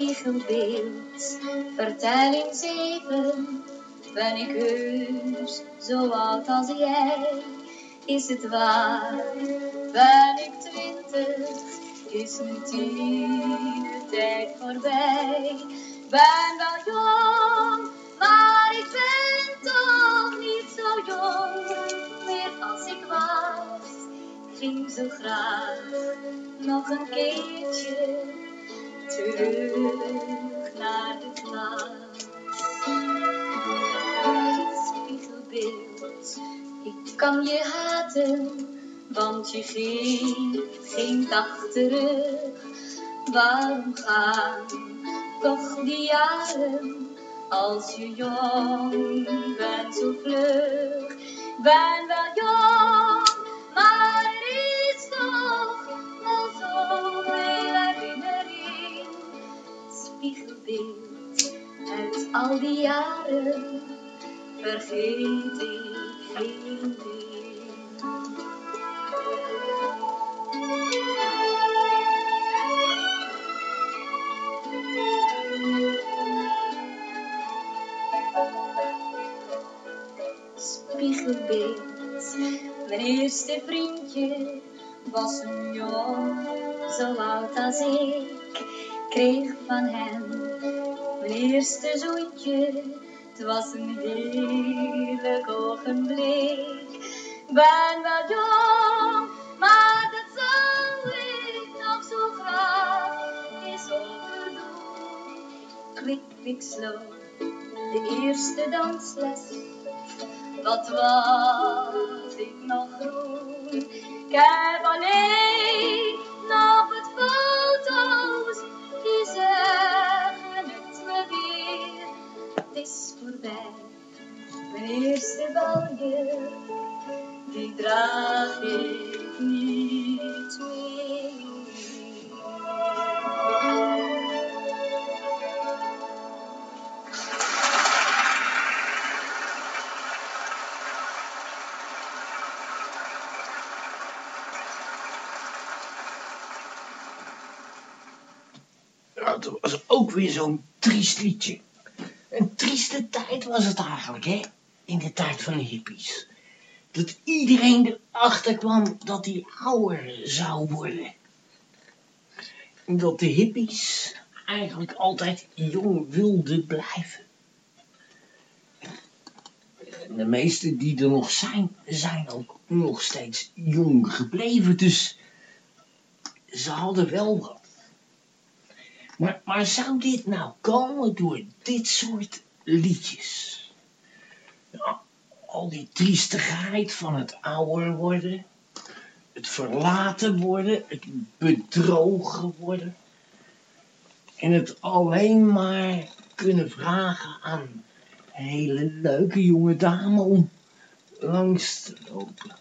spiegelbeeld. Vertelling 7. Ben ik heus zo oud als jij? Is het waar? Ben ik twintig? Is nu tijd voorbij? Ben wel jong, maar ik ben toch niet zo jong meer als ik was. Ging zo graag nog een keertje terug naar de klas. Spiegelbeeld, ik kan je haten, want je geeft geen dag terug. Waarom gaan toch die jaren als je jong bent zo vlug? Ben wel jong, maar is toch al zoveel herinnering. Spiegelbeeld uit al die jaren vergeet ik geen ding. Spiegelbeeld eerste vriendje was een jong, zo oud als ik. Kreeg van hem mijn eerste zoentje. Het was een heerlijk ogenblik. Ben wel jong, maar dat zou ik nog zo graag eens overdoen. Kwik, kwik, slow, de eerste dansles. Wat was ik nog groen? Ik heb alleen nog wat foto's die zeggen het me weer. Het is voorbij, mijn eerste balje, die draag niet was ook weer zo'n triest liedje. Een trieste tijd was het eigenlijk, hè? In de tijd van de hippies. Dat iedereen erachter kwam dat hij ouder zou worden. En dat de hippies eigenlijk altijd jong wilden blijven. En de meesten die er nog zijn, zijn ook nog steeds jong gebleven. Dus ze hadden wel wat. Maar, maar zou dit nou komen door dit soort liedjes? Ja, al die triestigheid van het ouder worden, het verlaten worden, het bedrogen worden. En het alleen maar kunnen vragen aan een hele leuke jonge dame om langs te lopen.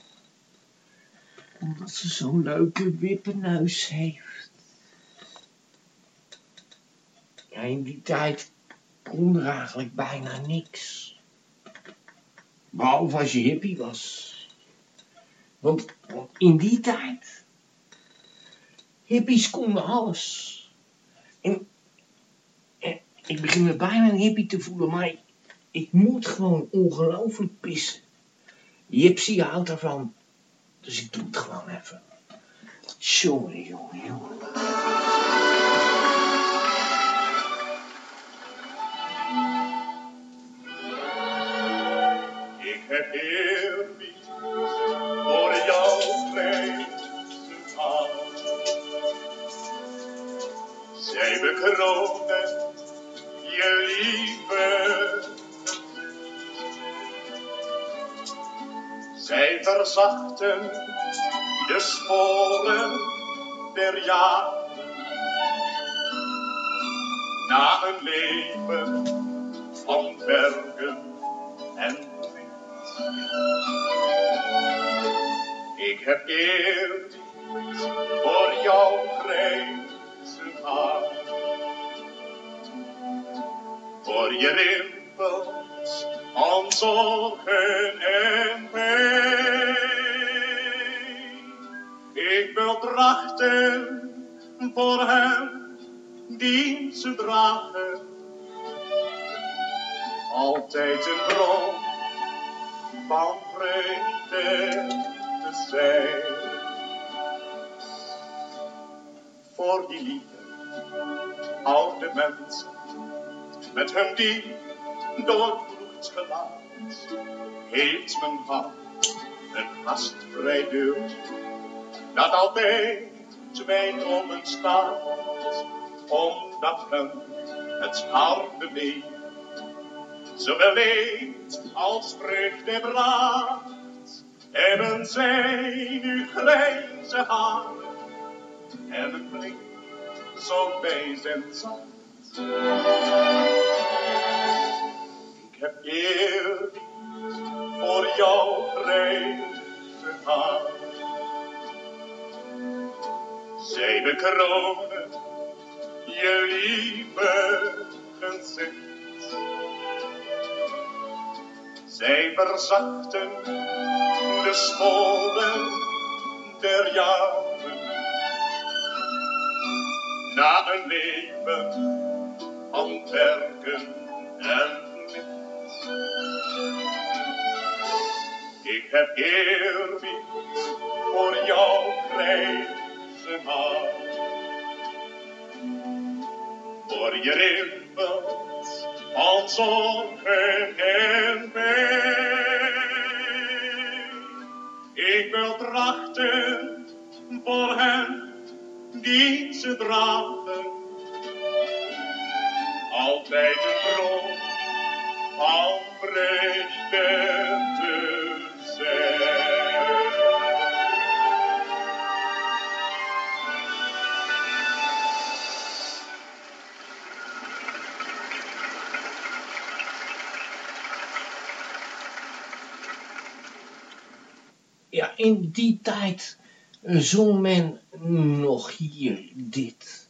Omdat ze zo'n leuke wippenneus heeft. Ja, in die tijd kon er eigenlijk bijna niks. Behalve als je hippie was. Want in die tijd, hippies konden alles. En, ik begin me bijna een hippie te voelen, maar ik, moet gewoon ongelooflijk pissen. Jipsy houdt ervan, dus ik doe het gewoon even. Jongen, jongen, jongen. Eerbied voor jouw grijze hand. Zij bekronen je lieve Zij verzachten de sporen der jaren. Na een leven van bergen en. Ik heb eerbied voor jouw grijze haar. Voor je rimpels zorgen en pijn. Ik wil trachten voor hem die dragen altijd een bron van vrede te zijn. Voor die lieve oude mensen, met hun diep doorvloed gelaat, heeft mijn hart een gastvrij deurtje, dat altijd mijn omen staat, omdat hem het harde leven zowel leed als vreugde bracht. Hebben zij nu grijze haren en blik zo wijs en zacht. Ik heb eerbied voor jouw grijze haar. Zij bekronen je lieve gezicht. Zij verzachten de sporen der jaren. Na een leven van werken en. Ik heb eerbied voor jouw grijze hart. Voor je rimpels van zorgen en. Ik wil trachten voor hen die dragen. Altijd een bron van vreugde te zijn. In die tijd zong men nog hier dit.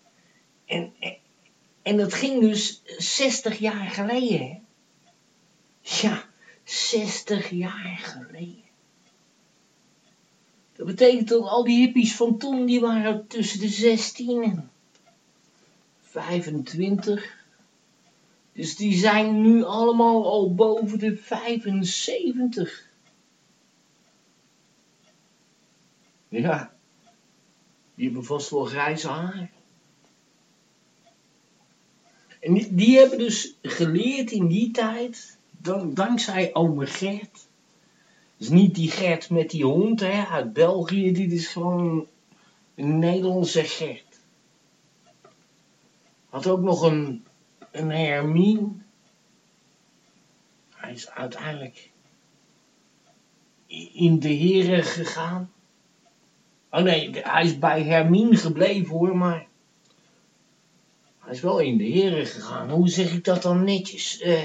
En, en, dat ging dus 60 jaar geleden. Ja, 60 jaar geleden. Dat betekent dat al die hippies van toen, die waren tussen de 16 en 25. Dus die zijn nu allemaal al boven de 75. Ja, die hebben vast wel grijze haar. En die, hebben dus geleerd in die tijd, dan, dankzij ome Gert. Dus niet die Gert met die hond hè, uit België, dit is gewoon een Nederlandse Gert. Had ook nog een, een Hermine. Hij is uiteindelijk in de heren gegaan. Oh nee, hij is bij Hermine gebleven hoor, maar hij is wel in de heren gegaan. Hoe zeg ik dat dan netjes? Eh,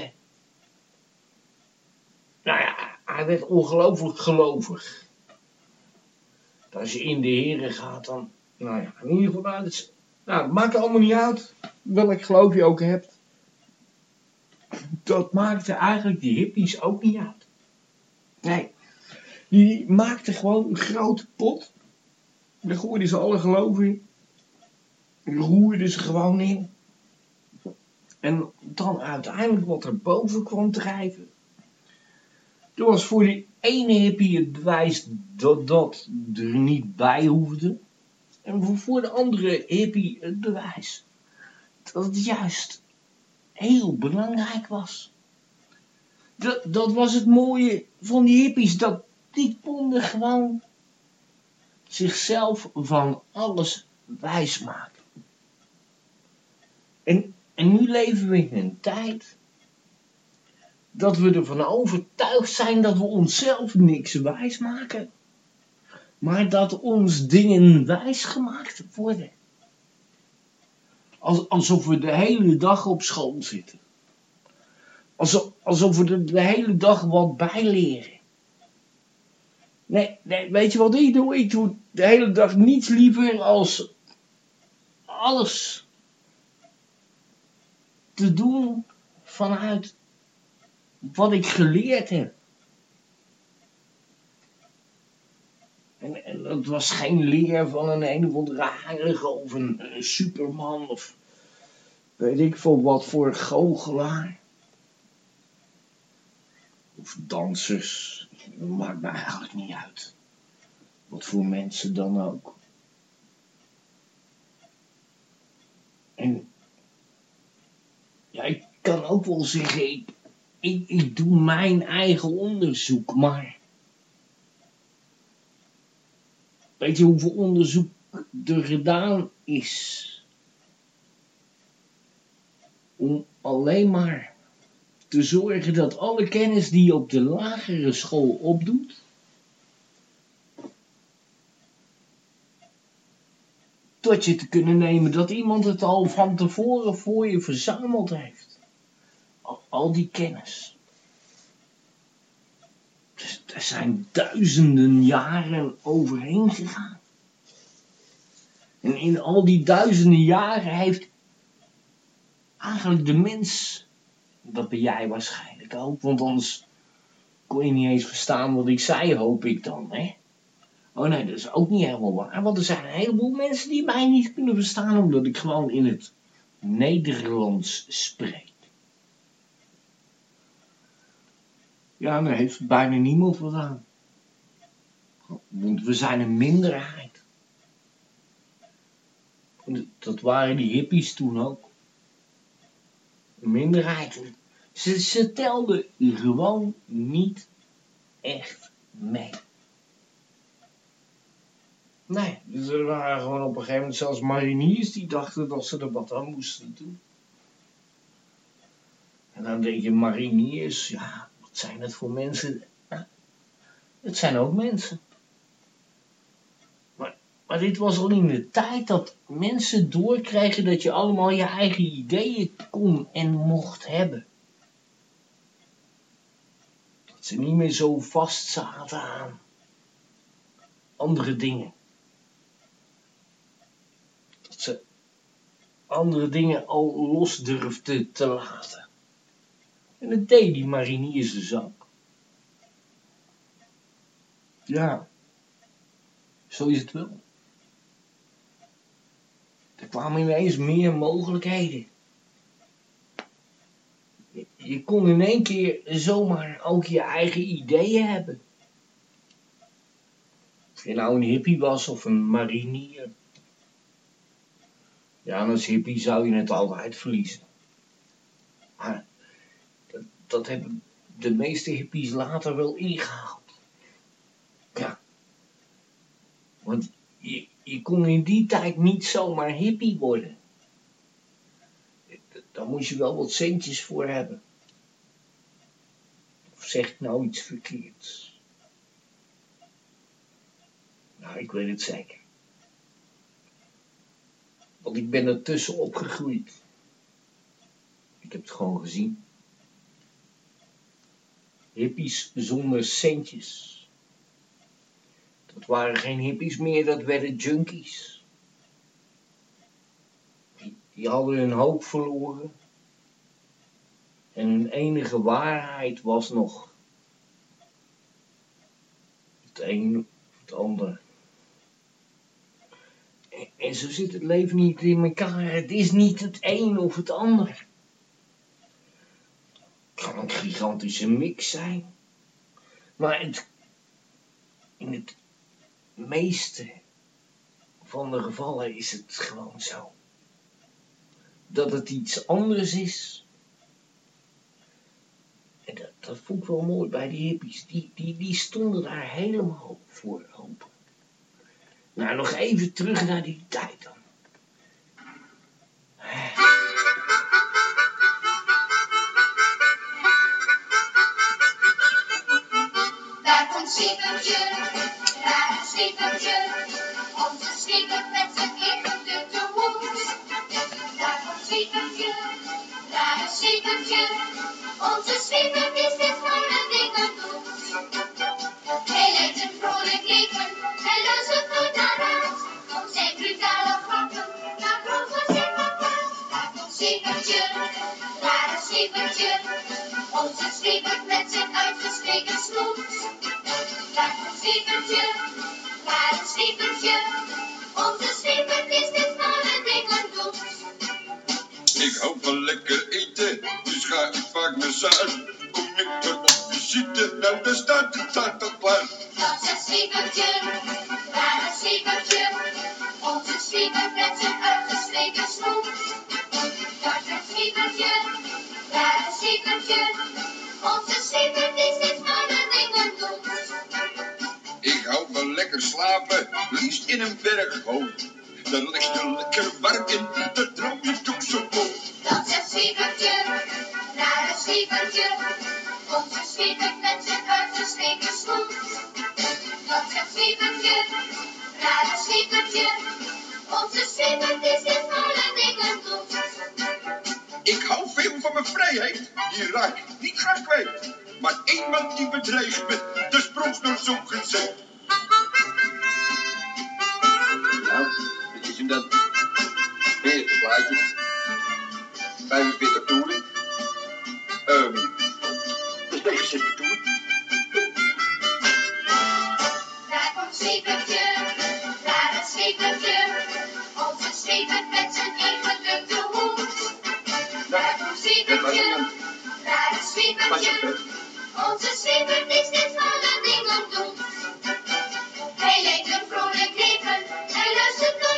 nou ja, hij werd ongelooflijk gelovig. Als je in de heren gaat, dan, nou ja, in ieder geval, nou, dat, is- nou, het maakt allemaal niet uit welk geloof je ook hebt. Dat maakte eigenlijk die hippies ook niet uit. Nee, die maakten gewoon een grote pot. Daar gooiden ze alle geloof in. Roerden ze gewoon in. En dan uiteindelijk wat er boven kwam drijven. Dat was voor die ene hippie het bewijs dat dat er niet bij hoefde. En voor- voor de andere hippie het bewijs dat het juist heel belangrijk was. Dat, dat was het mooie van die hippies, dat die konden gewoon zichzelf van alles wijsmaken. En, en nu leven we in een tijd dat we ervan overtuigd zijn dat we onszelf niks wijsmaken, maar dat ons dingen wijsgemaakt worden. Als, alsof we de hele dag op school zitten. Alsof, alsof we de hele dag wat bij leren. Nee, nee, weet je wat ik doe? Ik doe de hele dag niets liever als alles te doen vanuit wat ik geleerd heb. En, en dat was geen leer van een een of andere of een, een superman of weet ik veel wat voor goochelaar. Of dansers. Maakt mij eigenlijk niet uit. Wat voor mensen dan ook. En ja, ik kan ook wel zeggen, ik, ik, ik doe mijn eigen onderzoek, maar weet je hoeveel onderzoek er gedaan is? Om alleen maar te zorgen dat alle kennis die je op de lagere school opdoet, tot je te kunnen nemen dat iemand het al van tevoren voor je verzameld heeft. Al, die kennis. Dus er zijn duizenden jaren overheen gegaan. En in al die duizenden jaren heeft eigenlijk de mens, dat ben jij waarschijnlijk ook, want anders kon je niet eens verstaan wat ik zei, hoop ik dan, hè? Oh nee, dat is ook niet helemaal waar, want er zijn een heleboel mensen die mij niet kunnen verstaan, omdat ik gewoon in het Nederlands spreek. Ja, daar heeft bijna niemand wat aan. Want we zijn een minderheid. Dat waren die hippies toen ook. Minderheid. Ze, ze telden gewoon niet echt mee. Nee, dus er waren gewoon op een gegeven moment zelfs mariniers die dachten dat ze er wat aan moesten doen. En dan denk je, mariniers, ja, wat zijn het voor mensen? Het zijn ook mensen. Maar, dit was al in de tijd dat mensen doorkregen dat je allemaal je eigen ideeën kon en mocht hebben. Dat ze niet meer zo vast zaten aan andere dingen. Dat ze andere dingen al los durfden te laten. En dat deed die mariniers dus ook. Ja, zo is het wel. Er kwamen ineens meer mogelijkheden. Je, kon in één keer zomaar ook je eigen ideeën hebben. Of je nou een hippie was of een marinier. Ja, en als hippie zou je het altijd verliezen. Maar dat, dat hebben de meeste hippies later wel ingehaald. Ja. Want je, kon in die tijd niet zomaar hippie worden. Daar moest je wel wat centjes voor hebben. Of zeg nou iets verkeerds? Nou, ik weet het zeker. Want ik ben ertussen opgegroeid. Ik heb het gewoon gezien. Hippies zonder centjes. Dat waren geen hippies meer, dat werden junkies. Die, hadden hun hoop verloren. En hun enige waarheid was nog het een of het ander. En, en zo zit het leven niet in elkaar. Het is niet het een of het ander. Het kan een gigantische mix zijn. Maar het, in het meeste van de gevallen is het gewoon zo. Dat het iets anders is. En dat, dat vond ik wel mooi bij die hippies. Die, die, die stonden daar helemaal voor open. Nou, nog even terug naar die tijd dan. Daar is Schiepertje. Onze Schieper die steeds volle dingen doet. Hij leidt een vrolijk leven, hij luistert nooit naar raad. Om zijn brutale grappen, naar grote zijn bepaald. Daar komt Schiepertje, daar is Schiepertje. Onze Schieper met zijn uitgestreken snoet. Daar komt Schiepertje, Maar man die bedreigt me, de sprong zo gezegd. Nou, wat is hem dan? Nee, het plaatje. 45 toeren. Ehm, dat is 69 toeren. Daar komt Schiepertje, daar is Schiepertje. Onze Schieper met zijn ingedrukte hoed. Daar komt Schiepertje, daar is Schiepertje. Onze schipper is dit van aan Nederland doet. Hij leidt een vrolijk leven en luistert nooit.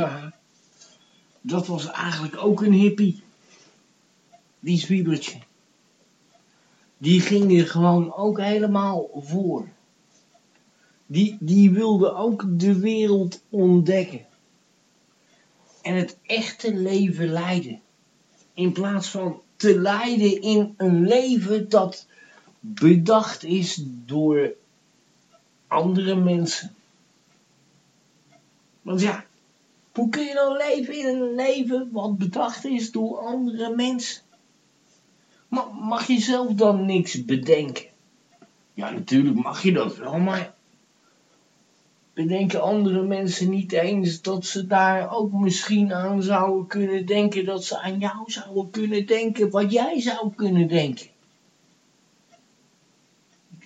Doet. dat was eigenlijk ook een hippie. Die zwiebertje. Die ging er gewoon ook helemaal voor. Die, die wilde ook de wereld ontdekken. En het echte leven leiden. In plaats van te leiden in een leven dat bedacht is door andere mensen. Want ja, hoe kun je nou leven in een leven wat bedacht is door andere mensen? Ma- mag je zelf dan niks bedenken? Ja, natuurlijk mag je dat wel, maar bedenken andere mensen niet eens dat ze daar ook misschien aan zouden kunnen denken, dat ze aan jou zouden kunnen denken, wat jij zou kunnen denken?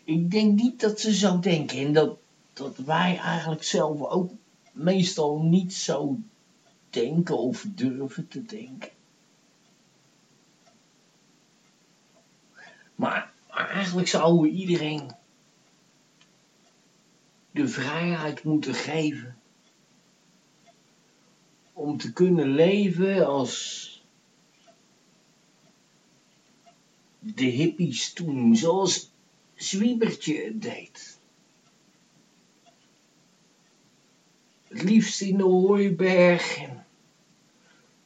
Ik denk niet dat ze zo denken en dat, dat wij eigenlijk zelf ook meestal niet zo denken of durven te denken. Maar, eigenlijk we iedereen de vrijheid moeten geven om te kunnen leven als de hippies toen, zoals Zwiebertje deed. Het liefst in de hooiberg en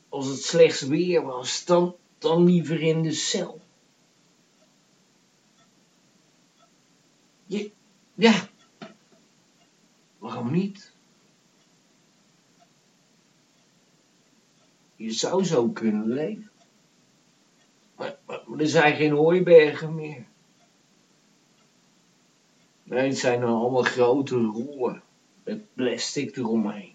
als het slechts weer was, dan, dan liever in de cel. Je, ja, waarom niet? Je zou zo kunnen leven. Maar, maar, er zijn geen hooibergen meer. Nee, het zijn allemaal grote rollen met plastic eromheen.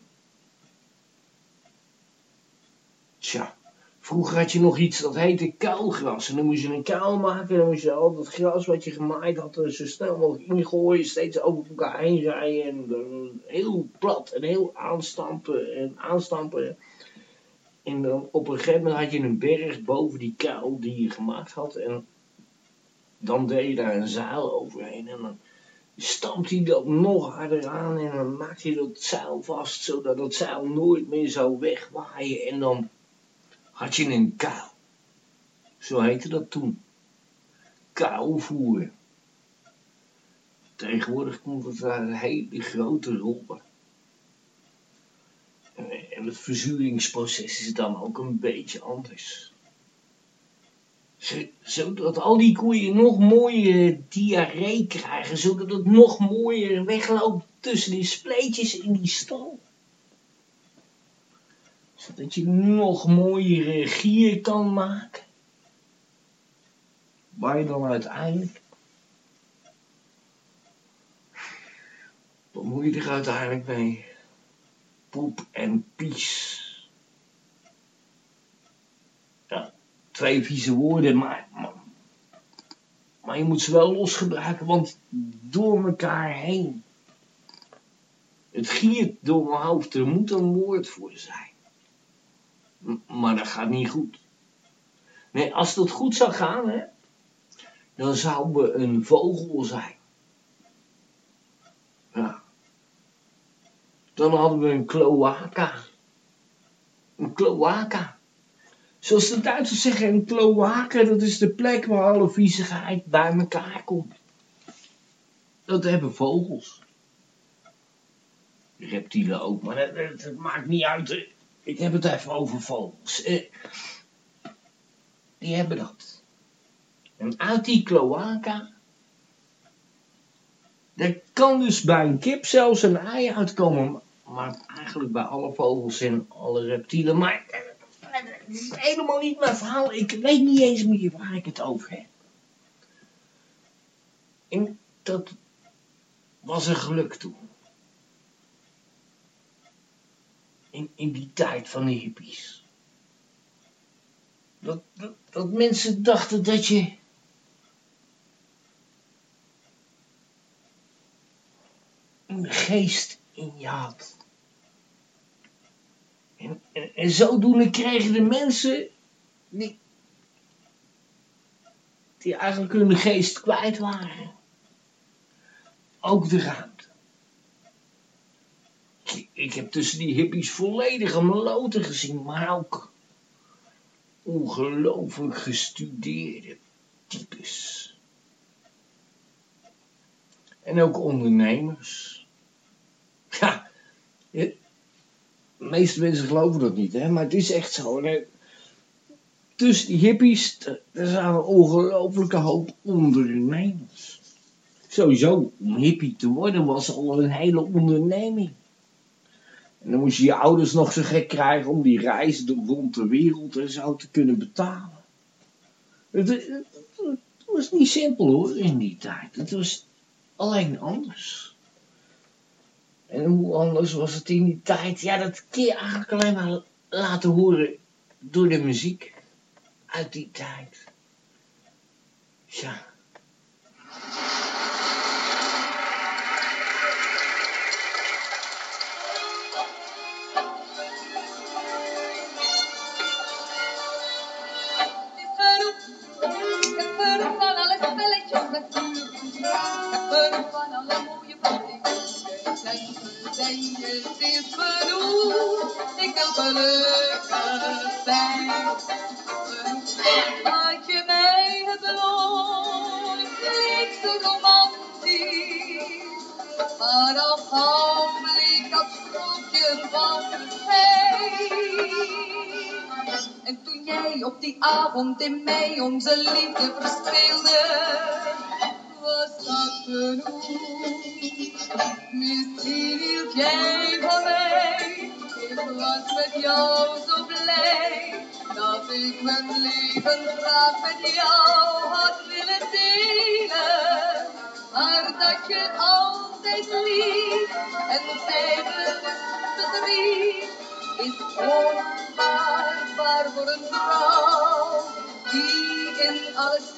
Tja, vroeger had je nog iets dat heette kuilgras. En dan moest je een kuil maken. En dan moest je al dat gras wat je gemaaid had er zo snel mogelijk ingooien. Steeds over elkaar heen rijden. En dan heel plat en heel aanstampen en aanstampen. En dan op een gegeven moment had je een berg boven die kuil die je gemaakt had. En dan deed je daar een zeil overheen. En dan stampt hij dat nog harder aan. En dan maakt hij dat zeil vast. Zodat dat zeil nooit meer zou wegwaaien. En dan had je een kuil. Zo heette dat toen. Kuilvoer. Tegenwoordig komt het daar hele grote rollen. En het verzuringsproces is dan ook een beetje anders. Zo- Zodat al die koeien nog mooier diarree krijgen, zodat het nog mooier wegloopt tussen die spleetjes in die stal. Zodat je nog mooiere gier kan maken. Waar je dan uiteindelijk... Wat moet je er uiteindelijk mee? Poep en pies. Ja, twee vieze woorden, maar, maar, je moet ze wel los gebruiken, want door elkaar heen. Het giert door mijn hoofd, er moet een woord voor zijn. Maar dat gaat niet goed. Nee, als dat goed zou gaan, hè, dan zouden we een vogel zijn. Ja. Dan hadden we een cloaca. Een cloaca. Zoals de Duitsers zeggen, een cloaca, dat is de plek waar alle viezigheid bij elkaar komt. Dat hebben vogels. Reptielen ook, maar dat, maakt niet uit. Ik heb het even over vogels. Eh, die hebben dat. En uit die daar kan dus bij een kip zelfs een ei uitkomen. Maar eigenlijk bij alle vogels en alle reptielen. Maar eh, het is helemaal niet mijn verhaal. Ik weet niet eens meer waar ik het over heb. En dat was een geluk toen. In, in die tijd van de hippies. Dat, dat, dat mensen dachten dat je een geest in je had. En, en, en zodoende kregen de mensen die, die eigenlijk hun geest kwijt waren, ook de ruimte. ik, heb tussen die hippies volledige meloten gezien, maar ook ongelooflijk gestudeerde types. En ook ondernemers. Ja, meeste mensen geloven dat niet, hè, maar het is echt zo. hè. Tussen die hippies, er zijn een ongelofelijke hoop ondernemers. Sowieso, om hippie te worden was al een hele onderneming. En dan moest je je ouders nog zo gek krijgen om die reis rond de wereld en zo te kunnen betalen. Het was niet simpel hoor in die tijd. Het was alleen anders. En hoe anders was het in die tijd? Ja, dat kun je eigenlijk alleen maar laten horen door de muziek uit die tijd. Ja. En gezegjes is genoeg. Ik wil gelukkig zijn. Wat je mij hebt beloofd, klinkt zo romantisch. Maar al gauw bleek dat sprookje van mij. En toen jij op die avond in mei onze liefde verspeelde, was dat genoeg. Misschien hield jij van mij, ik was met jou zo blij, dat ik mijn leven graag met jou had willen delen. Maar dat je altijd lief en zij verdriet is onvaartbaar voor een vrouw die in alles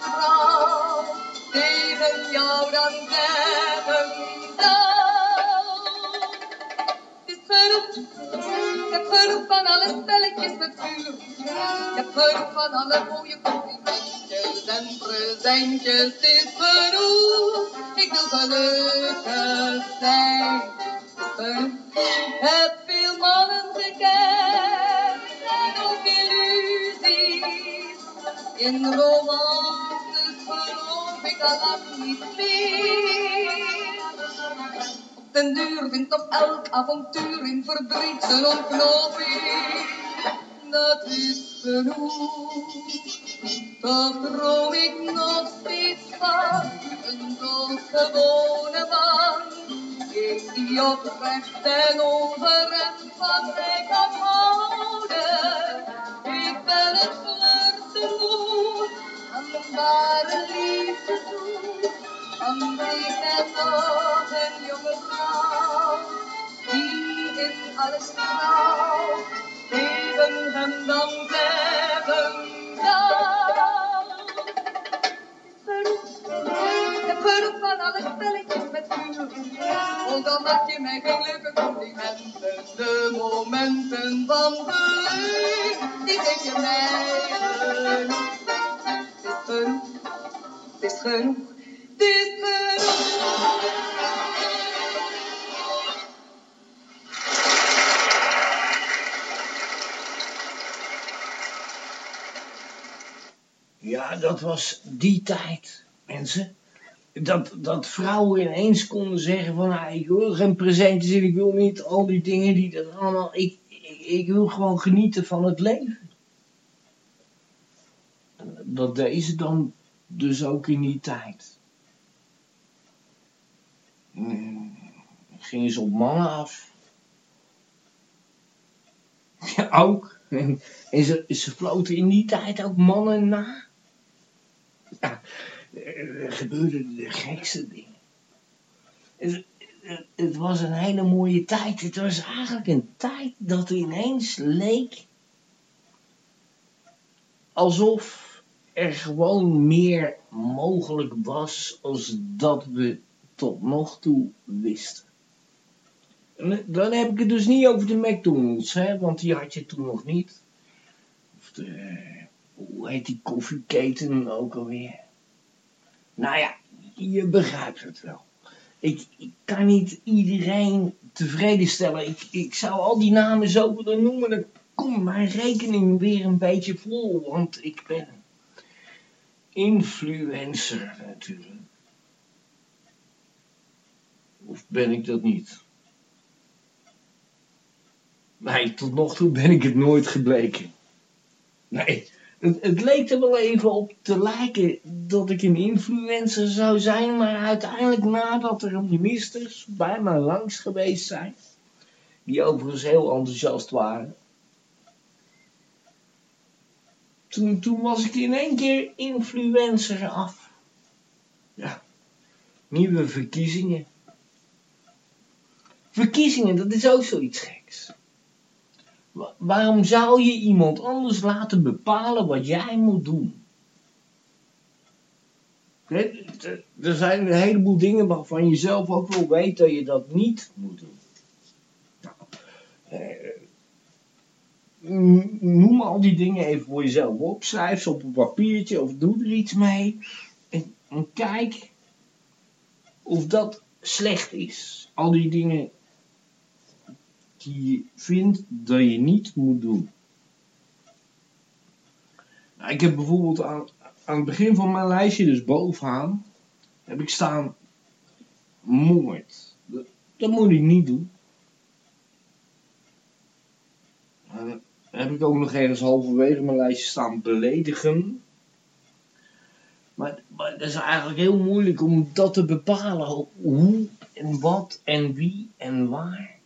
tegen jou dan zeggen zou. Het is genoeg, ik heb genoeg van alle spelletjes met vuur. Ik heb genoeg van alle mooie complimentjes en presentjes. Het is genoeg, ik wil gelukkig zijn. Ik heb veel mannen gekend en ook illusies. In geloof ik al lang niet meer. Op den duur vindt op elk avontuur in verdriet zijn ontknoping. Dat is genoeg. Toch droom ik nog steeds van een doodgewone man. Ik die oprecht en ongeremd van mij kan houden. Ik ben het flirten moe, aan ware liefde toe. Ik ben nog een jonge vrouw, die in alles trouw tegen hem dan zeggen zou. Ik heb genoeg van alle spelletjes met vuur. Want dan maak je mij geen leuke complimenten. De momenten van geluk, die geef je mij genoeg. Het is genoeg, het is het is. Ja, dat was die tijd, mensen. Dat, dat vrouwen ineens konden zeggen van, ah, ik wil geen presentjes en ik wil niet al die dingen die dat allemaal, ik, ik wil gewoon genieten van het leven. Dat deed ze dan dus ook in die tijd. Gingen ze op mannen af. Ja, ook. En, ze, ze floten in die tijd ook mannen na. Ja, gebeurden de gekste dingen. Het, het, het was een hele mooie tijd. Het was eigenlijk een tijd dat ineens leek alsof er gewoon meer mogelijk was als dat we tot nog toe wisten. En Dan heb ik het dus niet over de McDonald's, hè, want die had je toen nog niet. Of de, hoe heet die koffieketen ook alweer? Nou ja, je begrijpt het wel. Ik, ik kan niet iedereen tevreden stellen. Ik, ik zou al die namen zo willen noemen, dan komt mijn rekening weer een beetje vol. Want ik ben influencer natuurlijk. Of ben ik dat niet? Nee, tot nog toe ben ik het nooit gebleken. Nee, het, het leek er wel even op te lijken dat ik een influencer zou zijn, maar uiteindelijk nadat er ministers bij mij langs geweest zijn, die overigens heel enthousiast waren, toen, toen was ik in één keer influencer af. Ja, nieuwe verkiezingen. Verkiezingen, dat is ook zoiets geks. Wa- Waarom zou je iemand anders laten bepalen wat jij moet doen? Er zijn een heleboel dingen waarvan je zelf ook wel weet dat je dat niet moet doen. Nou, eh, noem al die dingen even voor jezelf op. Schrijf ze op een papiertje of doe er iets mee. En, kijk of dat slecht is. Al die dingen die je vindt dat je niet moet doen. Nou, ik heb bijvoorbeeld aan, aan het begin van mijn lijstje, dus bovenaan, heb ik staan moord. Dat, dat moet ik niet doen. Heb ik ook nog ergens halverwege mijn lijstje staan beledigen. Maar, maar dat is eigenlijk heel moeilijk om dat te bepalen. Hoe en wat en wie en waar.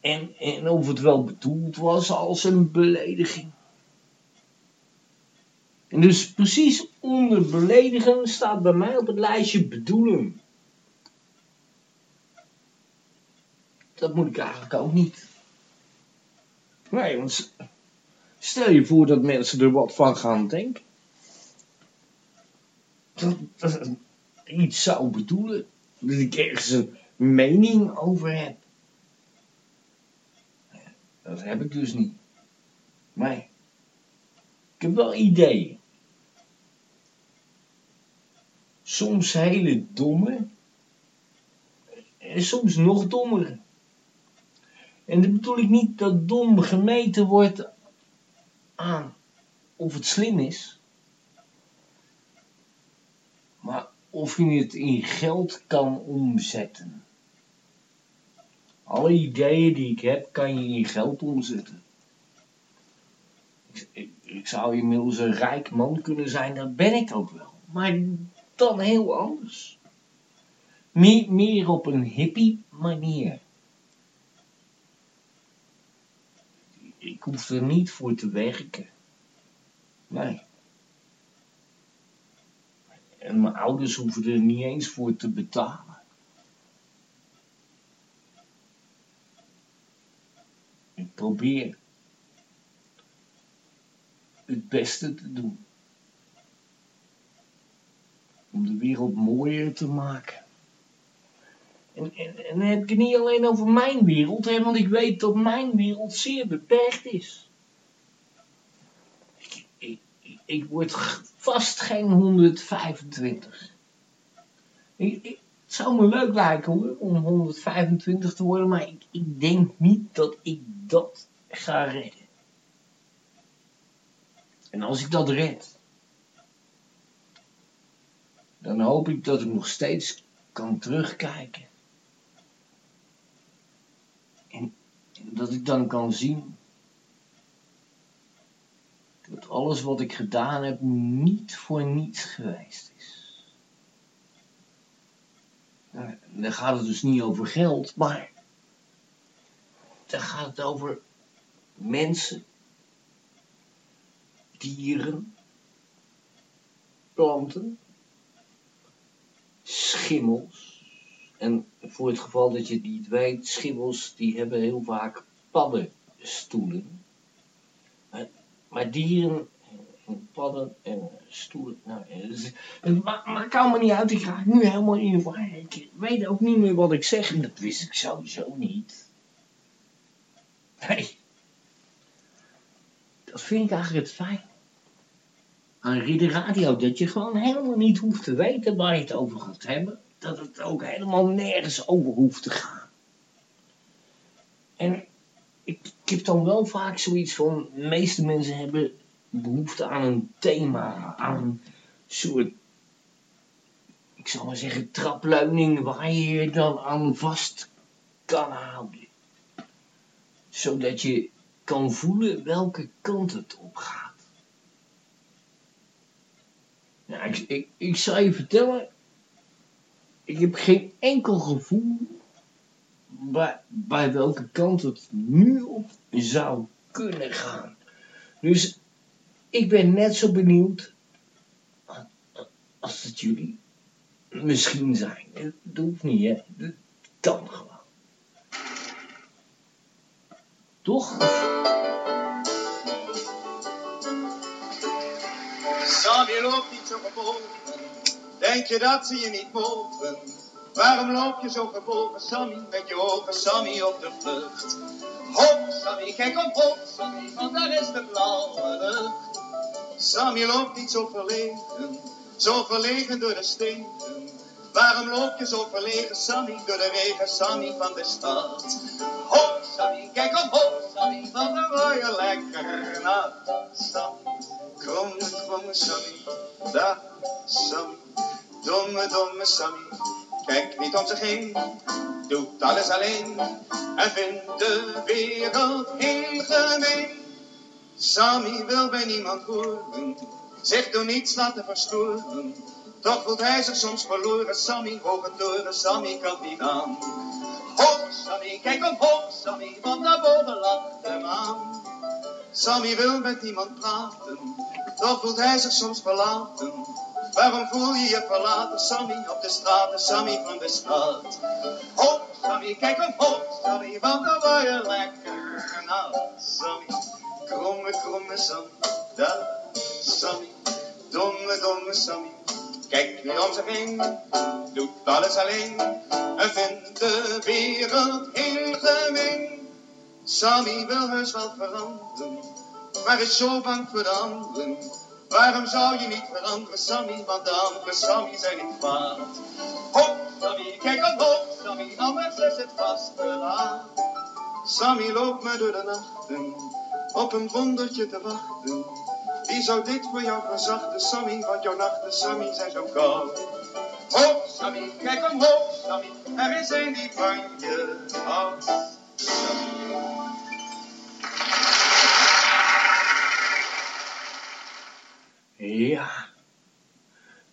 En, en of het wel bedoeld was als een belediging. En dus precies onder beledigen staat bij mij op het lijstje bedoelen. Dat moet ik eigenlijk ook niet. Nee, want stel je voor dat mensen er wat van gaan denken. Dat, dat iets zou bedoelen. Dat ik ergens een mening over heb. Dat heb ik dus niet. Nee. Ik heb wel ideeën. Soms hele domme. En soms nog dommere. En dat bedoel ik niet dat dom gemeten wordt aan of het slim is. Maar of je het in geld kan omzetten. Alle ideeën die ik heb, kan je in geld omzetten. Ik, ik, zou inmiddels een rijk man kunnen zijn, dat ben ik ook wel. Maar dan heel anders. Meer op een hippie manier. Ik hoef er niet voor te werken. Nee. En mijn ouders hoeven er niet eens voor te betalen. Ik probeer het beste te doen. Om de wereld mooier te maken. En, en, en dan heb ik het niet alleen over mijn wereld, hè, want ik weet dat mijn wereld zeer beperkt is. Ik, ik, word vast geen 125. Ik, ik- het zou me leuk lijken hoor, om 125 te worden, maar ik, ik denk niet dat ik dat ga redden. En als ik dat red, dan hoop ik dat ik nog steeds kan terugkijken. En, en dat ik dan kan zien dat alles wat ik gedaan heb niet voor niets geweest is. Nou, dan gaat het dus niet over geld, maar dan gaat het over mensen, dieren, planten, schimmels. En voor het geval dat je het niet weet, schimmels die hebben heel vaak paddenstoelen. Maar, maar dieren en padden en stoelen, nou, ja, dus, het ma- maakt allemaal niet uit. Ik raak nu helemaal in war. Ik weet ook niet meer wat ik zeg en dat wist ik sowieso niet. Nee. Dat vind ik eigenlijk het fijn. Aan Ridder Radio, dat je gewoon helemaal niet hoeft te weten waar je het over gaat hebben. Dat het ook helemaal nergens over hoeft te gaan. En ik, heb dan wel vaak zoiets van, de meeste mensen hebben behoefte aan een thema, aan een soort, ik zal maar zeggen, trapleuning waar je je dan aan vast kan houden. Zodat je kan voelen welke kant het op gaat. Ja, ik, ik, ik zal je vertellen, ik heb geen enkel gevoel bij, bij welke kant het nu op zou kunnen gaan. Dus ik ben net zo benieuwd als het jullie misschien zijn. Het hoeft niet, hè. Het kan gewoon. Toch? Gebogen. Denk je dat ze je niet mogen? Waarom loop je zo gebogen, Sammy, met je ogen, Sammy, op de vlucht? Hop, Sammy, kijk omhoog, Sammy, want daar is de blauwe lucht. Sammy loopt niet zo verlegen, zo verlegen door de stenen. Waarom loop je zo verlegen, Sammy, door de regen, Sammy van de stad? Hop, Sammy, kijk omhoog, Sammy, want dan word je lekker nat. Sammy, kromme, kromme Sammy, dag Sammy, domme, domme Sammy. Kijk niet om zich heen, doet alles alleen en vindt de wereld heel. Sammy wil bij niemand horen, zich door niets laten verstoren. Toch voelt hij zich soms verloren, Sammy, hoge toren, Sammy kan niet aan. Hoog, Sammy, kijk omhoog, Sammy, want naar boven lacht de maan. Sammy wil met niemand praten, toch voelt hij zich soms verlaten. Waarom voel je je verlaten, Sammy, op de straten, Sammy van de stad? Hoog, Sammy, kijk omhoog, Sammy, want dan word je lekker nat. Sammy, kromme, kromme Sammy, dag Sammy, domme, domme Sammy. Kijk niet om zich heen, doet alles alleen en vindt de wereld heel gemeen. Sammy wil heus wel veranderen, maar is zo bang voor de anderen. Waarom zou je niet veranderen, Sammy, want de andere Sammy zijn niet vaart. Hop, Sammy, kijk omhoog, Sammy, anders is het vast te laat. Sammy loopt me door de nachten, op een wondertje te wachten. Wie zou dit voor jou verzachten, Sammy, want jouw nachten, Sammy, zijn zo koud. Hop, Sammy, kijk omhoog, Sammy, er is een die van je. Ja.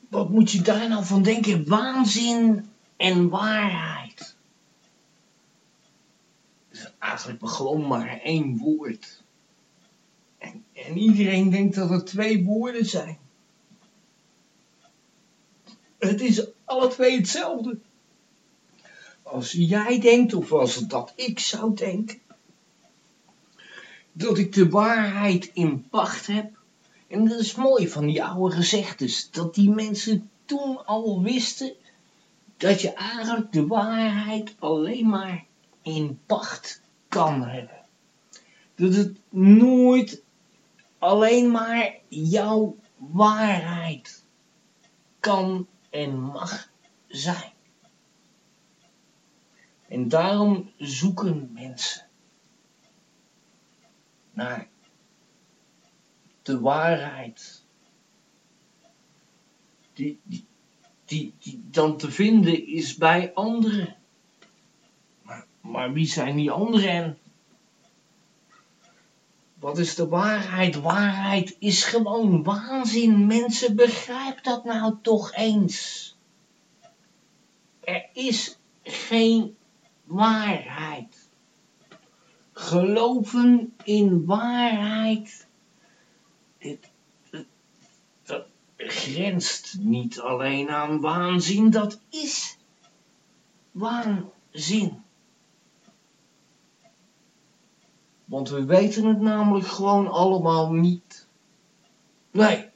Wat moet je daar nou van denken? Waanzin en waarheid. Het is eigenlijk gewoon maar één woord. En, en iedereen denkt dat het twee woorden zijn. Het is alle twee hetzelfde. Als jij denkt, of als dat ik zou denken, dat ik de waarheid in pacht heb, en dat is mooi van die oude gezegdes, dat die mensen toen al wisten dat je eigenlijk de waarheid alleen maar in pacht kan hebben. Dat het nooit alleen maar jouw waarheid kan en mag zijn. En daarom zoeken mensen naar de waarheid. Die, die, die, dan te vinden is bij anderen. Maar, maar wie zijn die anderen? Wat is de waarheid? Waarheid is gewoon waanzin. Mensen, begrijp dat nou toch eens. Er is geen waarheid. Geloven in waarheid, dit, dit- dat grenst niet alleen aan waanzin, dat is waanzin. Want we weten het namelijk gewoon allemaal niet. Nee.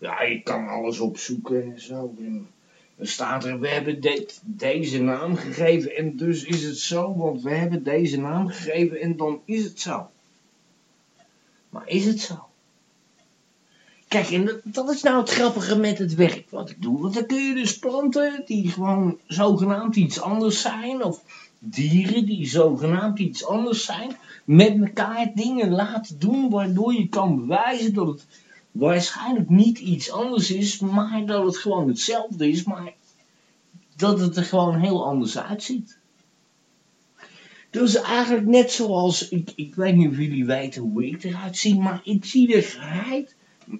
Ja, je kan alles opzoeken en zo. Dan staat er, we hebben dit, deze naam gegeven en dus is het zo, want we hebben deze naam gegeven en dan is het zo. Maar is het zo? Kijk, en dat, is nou het grappige met het werk wat ik doe. Want dan kun je dus planten die gewoon zogenaamd iets anders zijn. Of dieren die zogenaamd iets anders zijn. Met elkaar dingen laten doen waardoor je kan bewijzen dat het waarschijnlijk niet iets anders is. Maar dat het gewoon hetzelfde is. Maar dat het er gewoon heel anders uitziet. Dus eigenlijk net zoals, ik, ik weet niet of jullie weten hoe ik eruit zie, maar ik zie er geheid,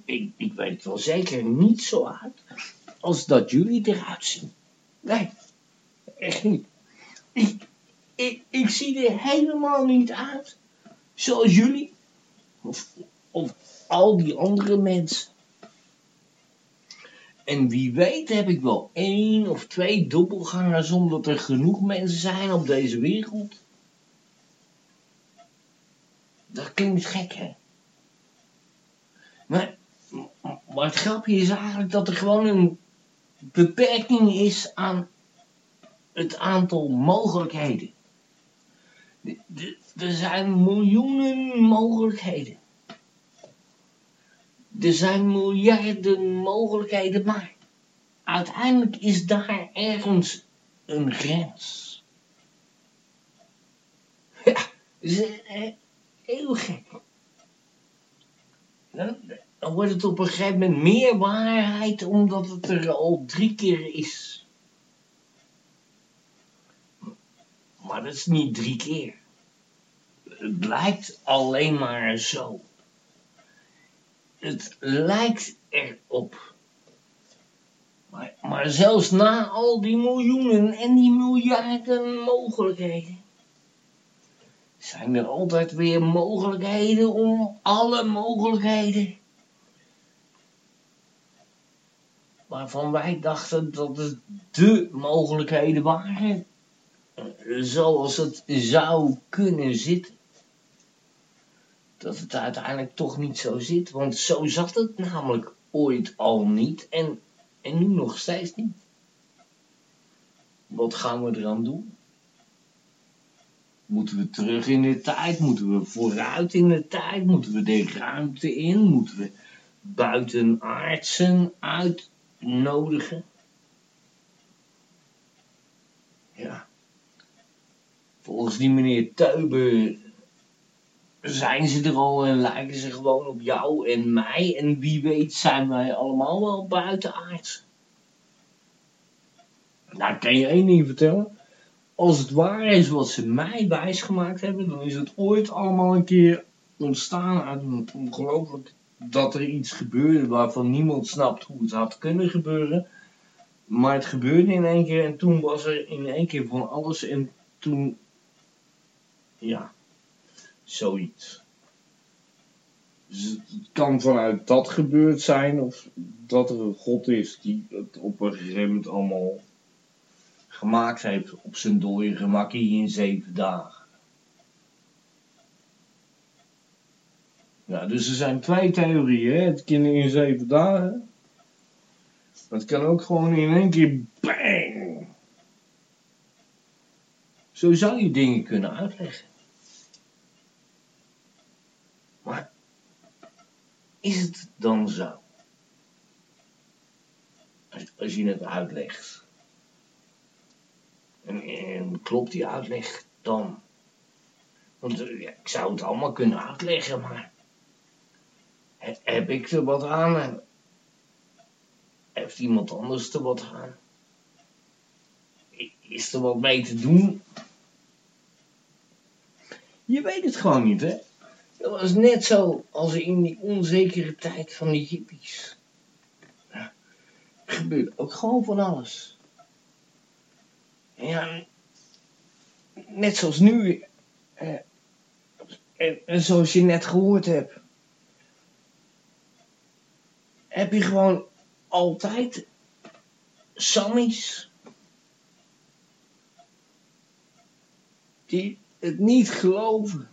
ik, ik weet wel zeker, niet zo uit als dat jullie eruit zien. Nee, echt niet. Ik, ik, ik zie er helemaal niet uit zoals jullie of, of al die andere mensen. En wie weet heb ik wel één of twee dubbelgangers omdat er genoeg mensen zijn op deze wereld. Dat klinkt gek, hè? Maar, maar het grapje is eigenlijk dat er gewoon een beperking is aan het aantal mogelijkheden. De- de- Er zijn miljoenen mogelijkheden. Er zijn miljarden mogelijkheden, maar uiteindelijk is daar ergens een grens. Ja, dat is heel gek. Dan, wordt het op een gegeven moment meer waarheid omdat het er al drie keer is. Maar dat is niet drie keer. Het lijkt alleen maar zo. Het lijkt erop. Maar, maar zelfs na al die miljoenen en die miljarden mogelijkheden, zijn er altijd weer mogelijkheden om alle mogelijkheden. Waarvan wij dachten dat het de mogelijkheden waren, zoals het zou kunnen zitten dat het uiteindelijk toch niet zo zit. Want zo zat het namelijk ooit al niet en, en nu nog steeds niet. Wat gaan we eraan doen? Moeten we terug in de tijd? Moeten we vooruit in de tijd? Moeten we de ruimte in? Moeten we buitenaardsen uitnodigen? Ja. Volgens die meneer Teuber zijn ze er al en lijken ze gewoon op jou en mij. En wie weet zijn wij allemaal wel buitenaards. Nou, kan je één ding vertellen. Als het waar is wat ze mij wijsgemaakt hebben, dan is het ooit allemaal een keer ontstaan uit ongelooflijk dat er iets gebeurde waarvan niemand snapt hoe het had kunnen gebeuren. Maar het gebeurde in één keer en toen was er in één keer van alles en toen, ja, zoiets. Dus het kan vanuit dat gebeurd zijn of dat er een God is die het op een gegeven moment allemaal gemaakt heeft op zijn dode gemakkie in zeven dagen. Ja, dus er zijn twee theorieën. Het kan in zeven dagen. Maar het kan ook gewoon in één keer bang. Zo zou je dingen kunnen uitleggen. Maar is het dan zo? Als je het uitlegt. En, en klopt die uitleg dan? Want eh, ja, ik zou het allemaal kunnen uitleggen, maar he- heb ik er wat aan heeft iemand anders er wat aan? Is er wat mee te doen? Je weet het gewoon niet, hè? Dat was net zo als in die onzekere tijd van die hippies. Ja, gebeurt ook gewoon van alles. Ja, net zoals nu, eh, en, en zoals je net gehoord hebt, heb je gewoon altijd Sammies die het niet geloven.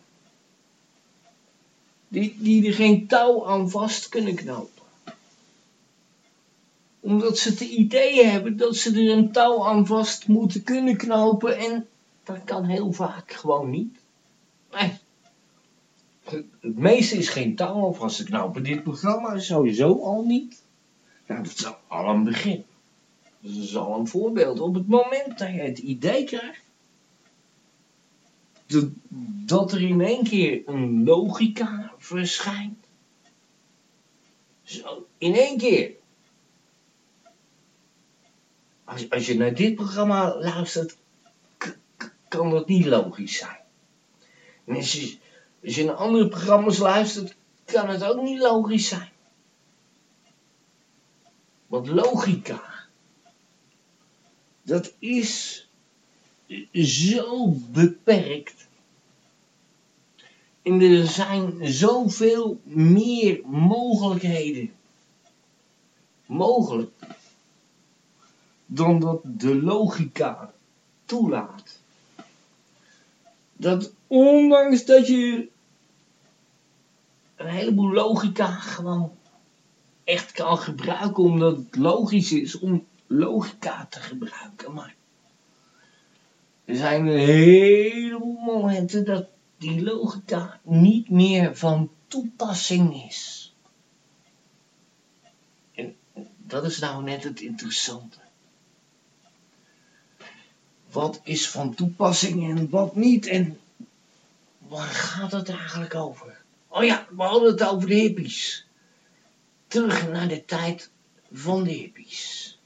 Die, die er geen touw aan vast kunnen knopen. Omdat ze het idee hebben dat ze er een touw aan vast moeten kunnen knopen en dat kan heel vaak gewoon niet. Het meeste is geen of als ik nou bij dit programma sowieso al niet. Nou, dat is al een begin. Dat is al een voorbeeld. Op het moment dat je het idee krijgt dat er in één keer een logica verschijnt. Zo, in één keer. Als, je naar dit programma luistert, kan dat niet logisch zijn. En als je, als je naar andere programma's luistert, kan het ook niet logisch zijn. Want logica, dat is zo beperkt. En er zijn zoveel meer mogelijkheden mogelijk dan dat de logica toelaat. Dat ondanks dat je een heleboel logica gewoon echt kan gebruiken omdat het logisch is om logica te gebruiken, maar er zijn een heleboel momenten dat die logica niet meer van toepassing is. En dat is nou net het interessante. Wat is van toepassing en wat niet? En waar gaat het eigenlijk over? Oh ja, we hadden het over de hippies. Terug naar de tijd van de hippies.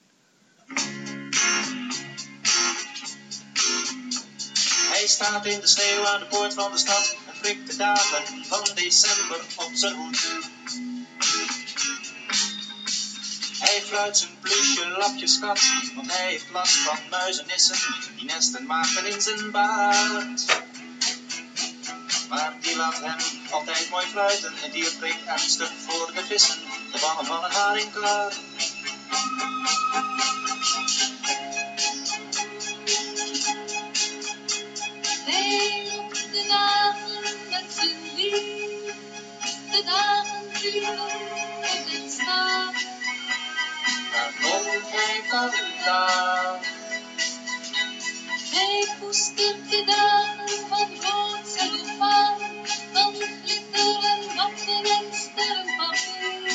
Hij staat in de sneeuw aan de poort van de stad en prikt de dagen van december op zijn hoed. Hij fluit zijn plusje lapjes kat, want hij heeft last van muizenissen die nesten maken in zijn baard. Maar die laat hem altijd mooi fluiten en die prikt ernstig voor de vissen, de wangen van een haringklaar. Hij de dagen met zijn lief. De dagen duren tot het. Hij koestert de dagen van rood. Van en watten en sterrenpapier.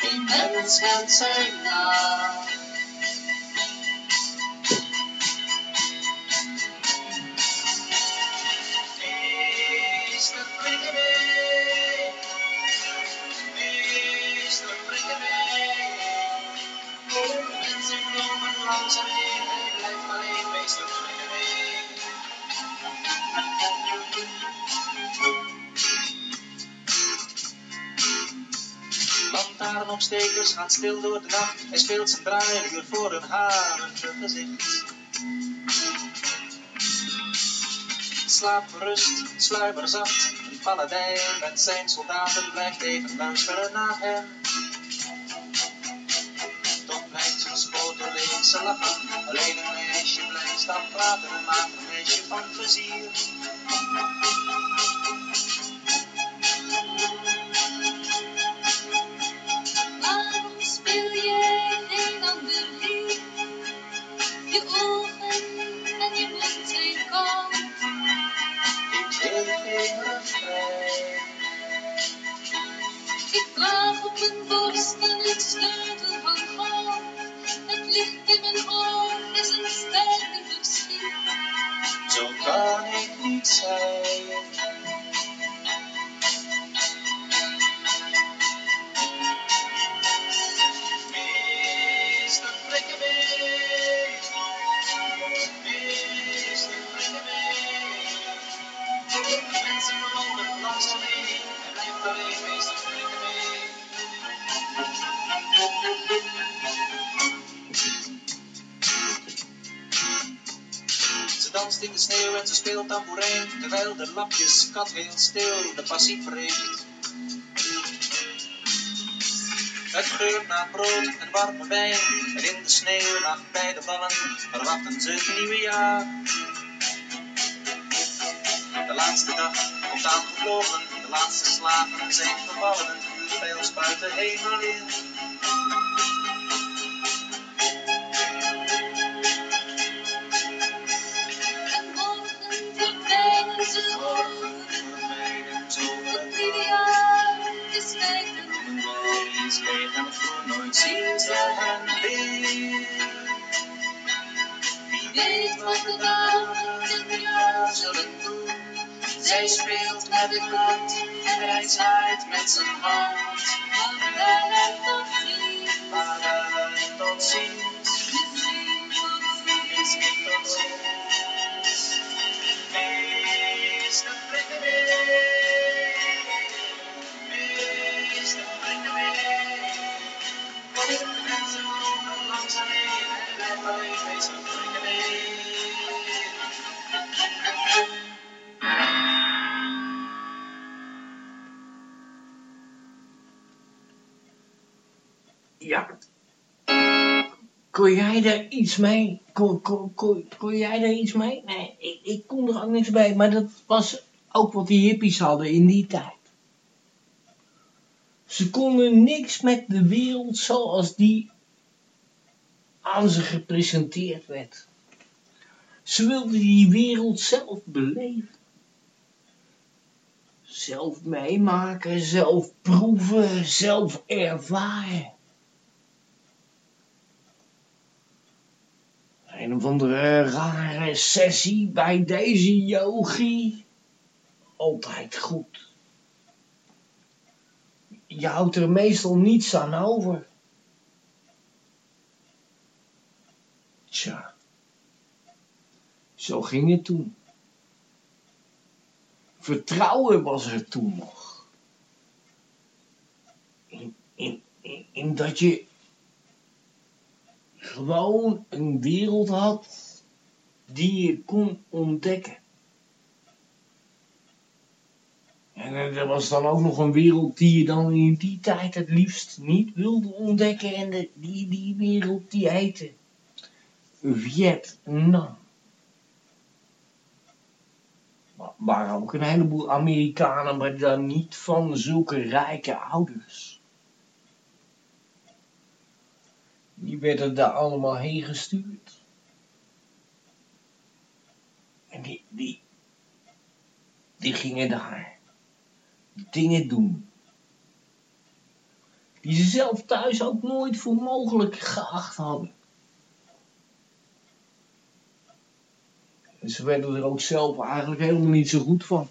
Geen mens kent zijn naam. Lantaarnopstekers gaan stil door de nacht. Hij speelt zijn draaiuur voor hun harige gezicht. Slaap rust, sluimer zacht. Een paladijn met zijn soldaten blijft even luisteren naar hem. Toch blijft zijn in zijn lachen. Alleen een meisje blijft staan praten, een mager meisje van plezier. Op mijn borst een sleutel van goud. Het licht in mijn oor is een ster die verschiet. Zo kan ik niet zijn. Terwijl de lapjes kat heel stil de passie breekt. Het geurt naar brood en warme wijn, en in de sneeuwnacht bij de vallen verwachten ze het nieuwe jaar. De laatste dag komt aangevlogen, de laatste slagen zijn gevallen, een vuurpijl spuit de hemel in. Jij daar iets mee? Kon, kon, kon, kon jij daar iets mee? Nee, ik, ik kon er ook niks bij. Maar dat was ook wat die hippies hadden in die tijd. Ze konden niks met de wereld zoals die aan ze gepresenteerd werd. Ze wilden die wereld zelf beleven. Zelf meemaken, zelf proeven, zelf ervaren. Een of andere rare sessie bij deze yogi. Altijd goed. Je houdt er meestal niets aan over. Tja. Zo ging het toen. Vertrouwen was er toen nog. In, in, in, in dat je gewoon een wereld had die je kon ontdekken. En eh, er was dan ook nog een wereld die je dan in die tijd het liefst niet wilde ontdekken. En de, die, die wereld die heette Vietnam. Waren ook een heleboel Amerikanen, maar dan niet van zulke rijke ouders. Die werden daar allemaal heen gestuurd. En die, die, die gingen daar dingen doen. Die ze zelf thuis ook nooit voor mogelijk geacht hadden. En ze werden er ook zelf eigenlijk helemaal niet zo goed van.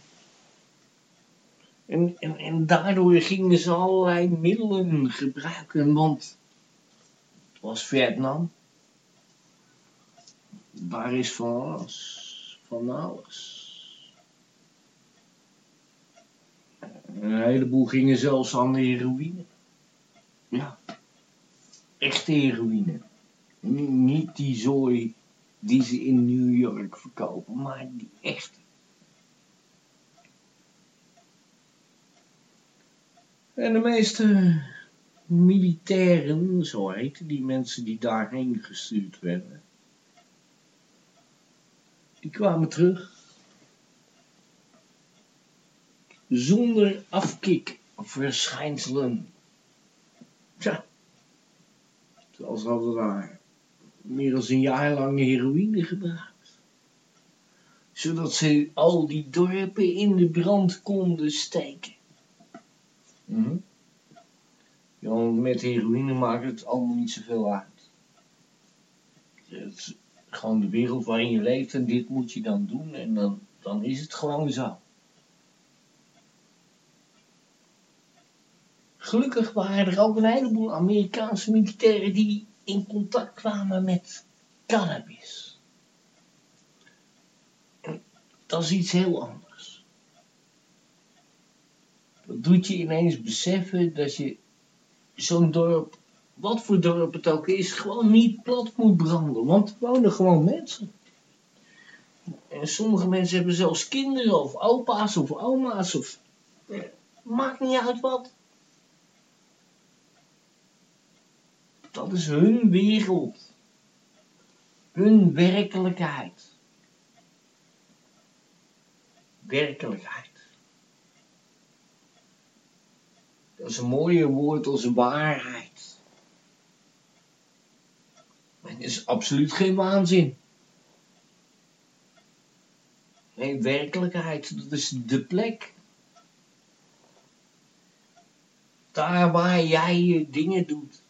En, en, en daardoor gingen ze allerlei middelen gebruiken, want was Vietnam. Daar is van alles. Van alles. Een heleboel gingen zelfs aan de heroïne. Ja. Echte heroïne. Niet die zooi die ze in New York verkopen, maar die echte. En de meeste militairen, zo heten die mensen die daarheen gestuurd werden, die kwamen terug zonder afkikverschijnselen. Tja, ze hadden daar meer dan een jaar lang heroïne gebruikt. Zodat ze al die dorpen in de brand konden steken. Ja, want met heroïne maakt het allemaal niet zoveel uit. Het is gewoon de wereld waarin je leeft en dit moet je dan doen en dan, dan is het gewoon zo. Gelukkig waren er ook een heleboel Amerikaanse militairen die in contact kwamen met cannabis. Dat is iets heel anders. Dat doet je ineens beseffen dat je zo'n dorp, wat voor dorp het ook is, gewoon niet plat moet branden. Want er wonen gewoon mensen. En sommige mensen hebben zelfs kinderen of opa's of oma's of... eh, Maakt niet uit wat. Dat is hun wereld. Hun werkelijkheid. Werkelijkheid. Dat is een mooier woord als waarheid. Het is absoluut geen waanzin. Nee, werkelijkheid, dat is de plek. Daar waar jij je dingen doet.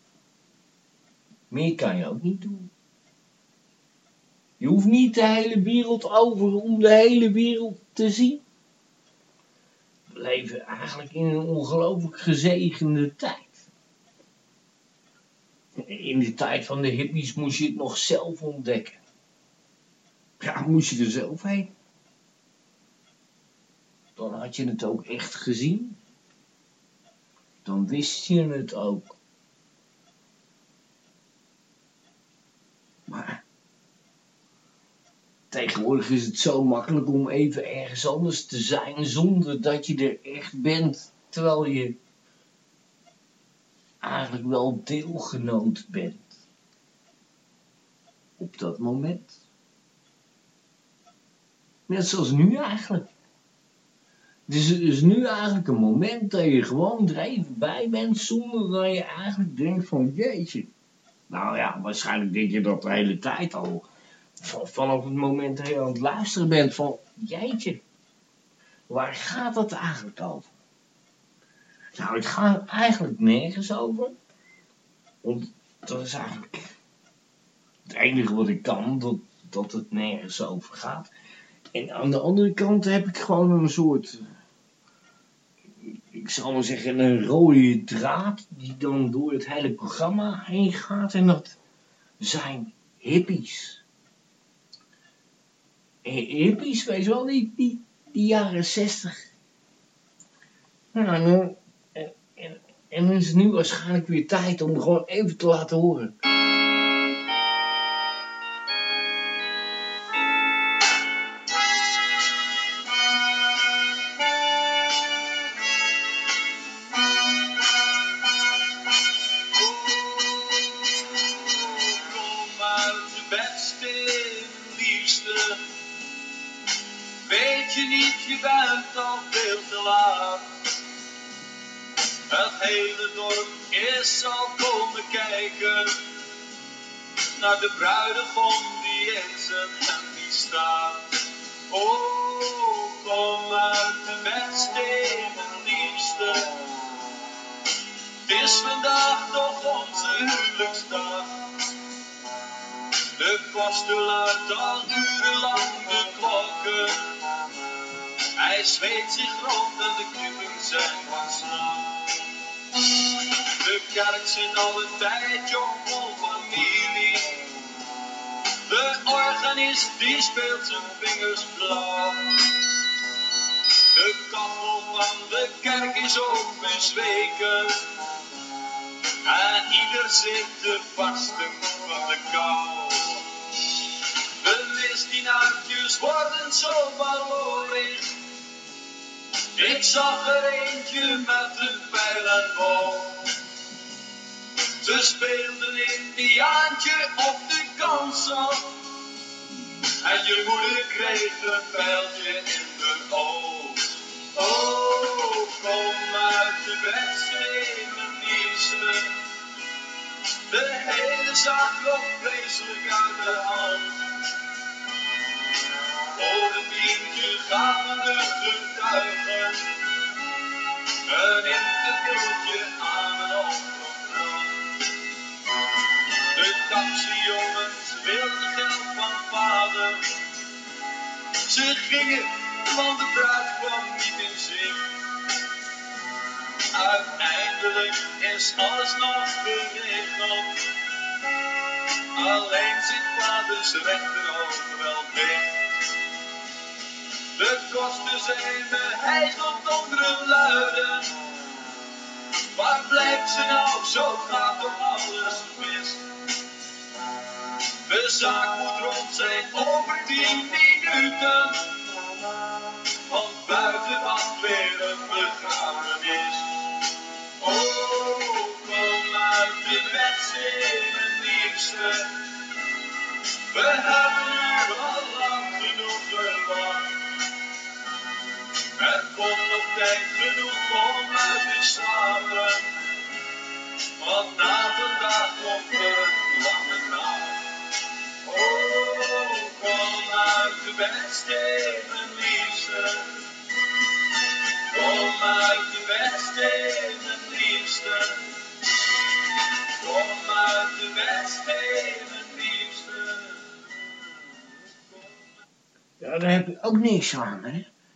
Meer kan je ook niet doen. Je hoeft niet de hele wereld over om de hele wereld te zien. Leven eigenlijk in een ongelooflijk gezegende tijd. In de tijd van de hippies moest je het nog zelf ontdekken. Ja, moest je er zelf heen. Dan had je het ook echt gezien. Dan wist je het ook. Maar tegenwoordig is het zo makkelijk om even ergens anders te zijn zonder dat je er echt bent. Terwijl je eigenlijk wel deelgenoot bent. Op dat moment. Net zoals nu eigenlijk. Het is, is nu eigenlijk een moment dat je gewoon er even bij bent zonder dat je eigenlijk denkt van jeetje. Nou ja, waarschijnlijk denk je dat de hele tijd al. Van- Vanaf het moment dat je aan het luisteren bent van jeetje. Waar gaat het eigenlijk over? Nou, het gaat eigenlijk nergens over. Want dat is eigenlijk het enige wat ik kan, dat, dat het nergens over gaat. En aan de andere kant heb ik gewoon een soort, ik zal maar zeggen, een rode draad die dan door het hele programma heen gaat. En dat zijn hippies. Hippies, weet je wel, die, die, die jaren zestig. Nou, en, en, en, en is het nu waarschijnlijk weer tijd om gewoon even te laten horen.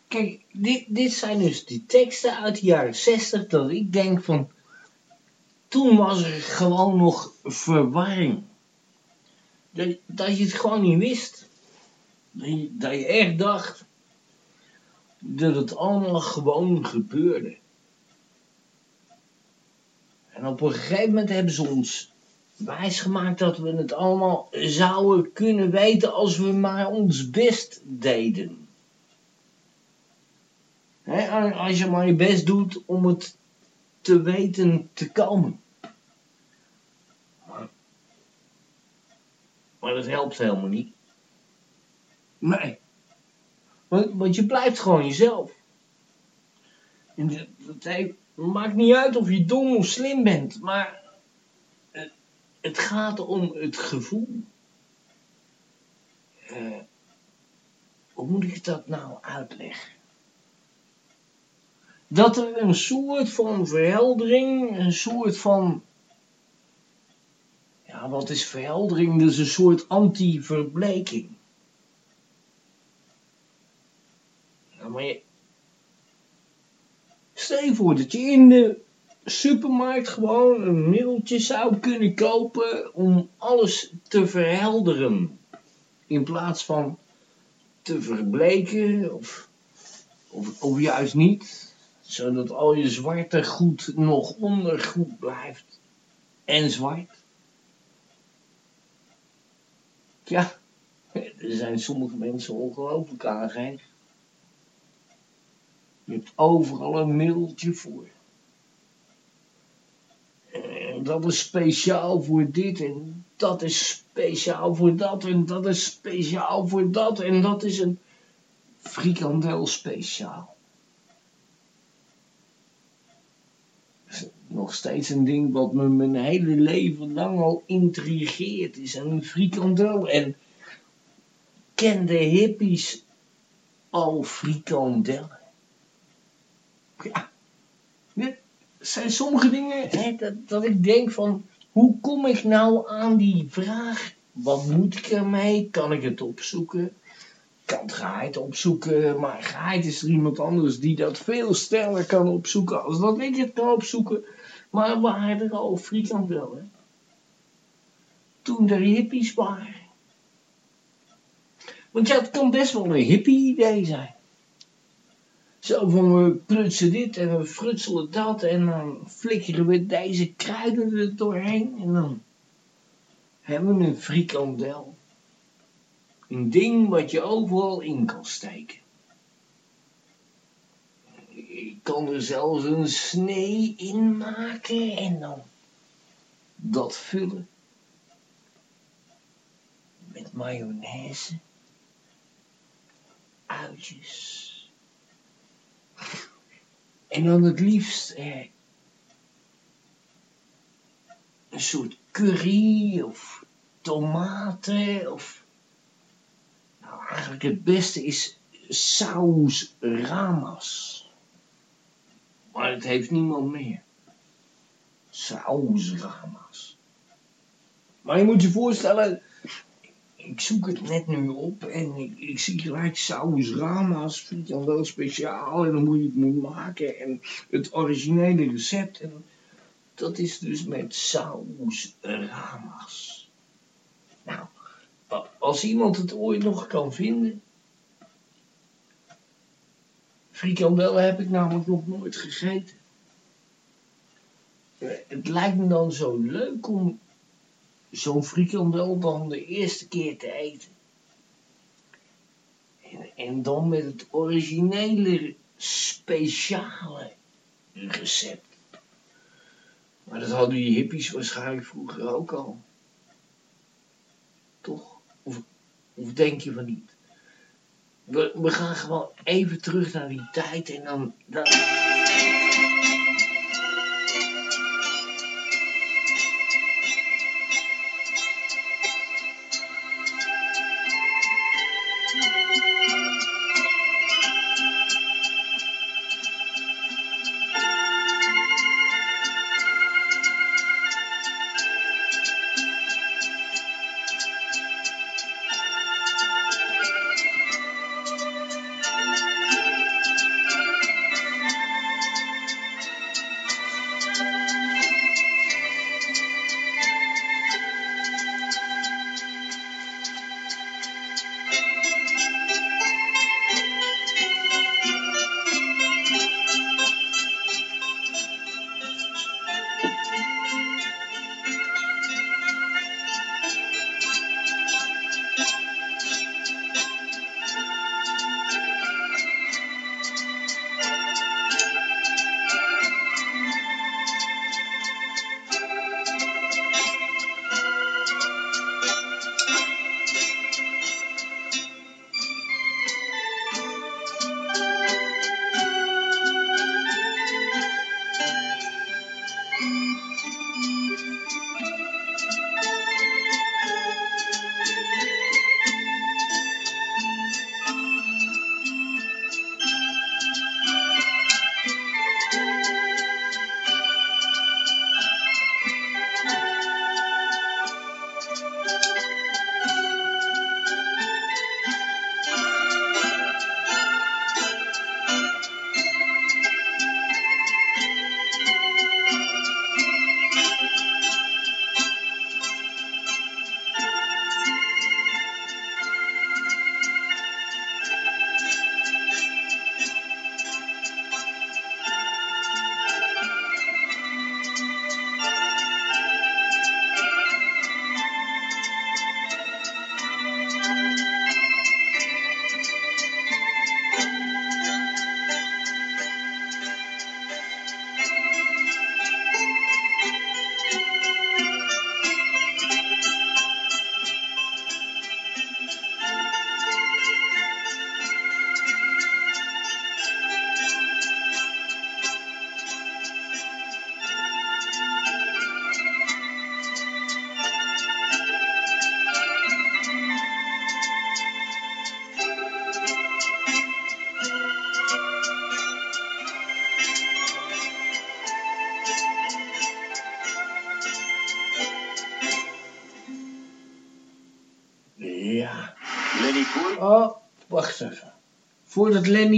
Kijk, dit, dit zijn dus die teksten uit de jaren zestig dat ik denk van... Toen was er gewoon nog verwarring. Dat, dat je het gewoon niet wist. Dat je, dat je echt dacht dat het allemaal gewoon gebeurde. En op een gegeven moment hebben ze ons wijsgemaakt dat we het allemaal zouden kunnen weten als we maar ons best deden. Als je maar je best doet om het te weten te komen. Maar, dat helpt helemaal niet. Nee. Want, want je blijft gewoon jezelf. En dat, dat heeft- maakt niet uit of je dom of slim bent, maar het, het gaat om het gevoel. Eh, hoe moet ik dat nou uitleggen? Dat er een soort van verheldering, een soort van. Ja, wat is verheldering? Is een soort anti-verbleking. Ja, maar je, Stel je voor dat je in de supermarkt gewoon een middeltje zou kunnen kopen om alles te verhelderen. In plaats van te verbleken of, of, of juist niet. Zodat al je zwarte goed nog ondergoed blijft. En zwart. Ja, er zijn sommige mensen ongelooflijk aangehecht. Je hebt overal een middeltje voor. En dat is speciaal voor dit en dat is speciaal voor dat en dat is speciaal voor dat en dat is een frikandel speciaal. Dat is Nog steeds een ding wat me mijn hele leven lang al intrigeert is een frikandel en kende hippies al frikandellen? Ja, dit zijn sommige dingen hè, dat, ik denk van, hoe kom ik nou aan die vraag? Wat moet ik ermee? Kan ik het opzoeken? Kan Geit opzoeken, maar Geit is er iemand anders die dat veel sneller kan opzoeken als dat ik het kan opzoeken. Maar waren er al frikandellen? Toen er hippies waren. Want ja, het kan best wel een hippie idee zijn. Zo van we prutsen dit en we frutselen dat en dan flikkeren we deze kruiden er doorheen en dan hebben we een frikandel. Een ding wat je overal in kan steken. Je kan er zelfs een snee in maken en dan dat vullen met mayonaise, uitjes. En dan het liefst eh, een soort curry of tomaten of... Nou, eigenlijk het beste is saus ramas. Maar het heeft niemand meer. Saus ramas. Maar je moet je voorstellen, ik zoek het net nu op en ik, ik zie gelijk saus ramas, vind je dan wel speciaal en moet je het moet maken en het originele recept en dat is dus met saus ramas. Nou, als iemand het ooit nog kan vinden, frikandellen heb ik namelijk nog nooit gegeten. Eh, Het lijkt me dan zo leuk om zo'n frikandel dan de eerste keer te eten. En, en dan met het originele, speciale recept. Maar dat hadden die hippies waarschijnlijk vroeger ook al. Toch? Of, of denk je van niet? We, gaan gewoon even terug naar die tijd en dan... dan...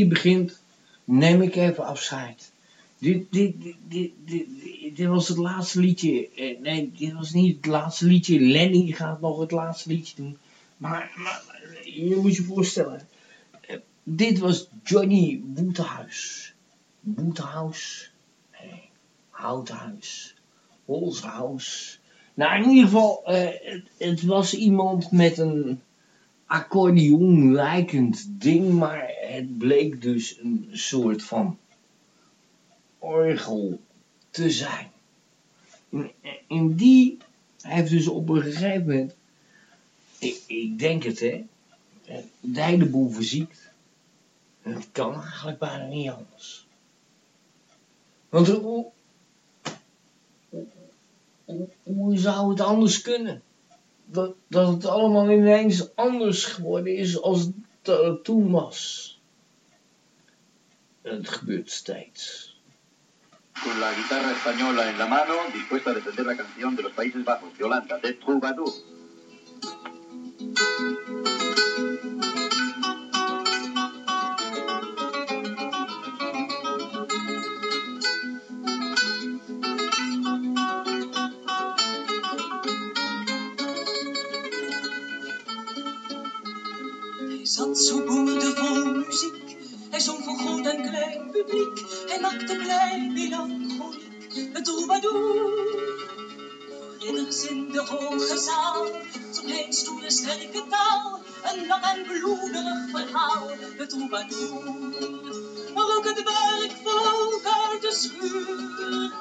begint, neem ik even afscheid. Dit, dit, dit, dit, dit, was het laatste liedje. Eh, nee, dit was niet het laatste liedje. Lenny gaat nog het laatste liedje doen. Maar, maar je moet je voorstellen. eh, dit was Johnny Woodhouse. Woodhouse. Nee, Houthuis. Holshouse. Nou, in ieder geval, eh, het, het was iemand met een accordeon lijkend ding, maar het bleek dus een soort van orgel te zijn. En, die heeft dus op een gegeven moment, ik, ik denk het hè, de hele boel verziekt. Het kan eigenlijk bijna niet anders. Want hoe, hoe, zou het anders kunnen? Dat, dat het allemaal ineens anders geworden is als het eh, toen was. Het gebeurt steeds. Con la guitarra española en la mano, dispuesta a defender la canción de los Países Bajos, Yolanda, de Troubadour. En bloederig verhaal. Het troubadour. Maar ook het werkvolk uit de schuur.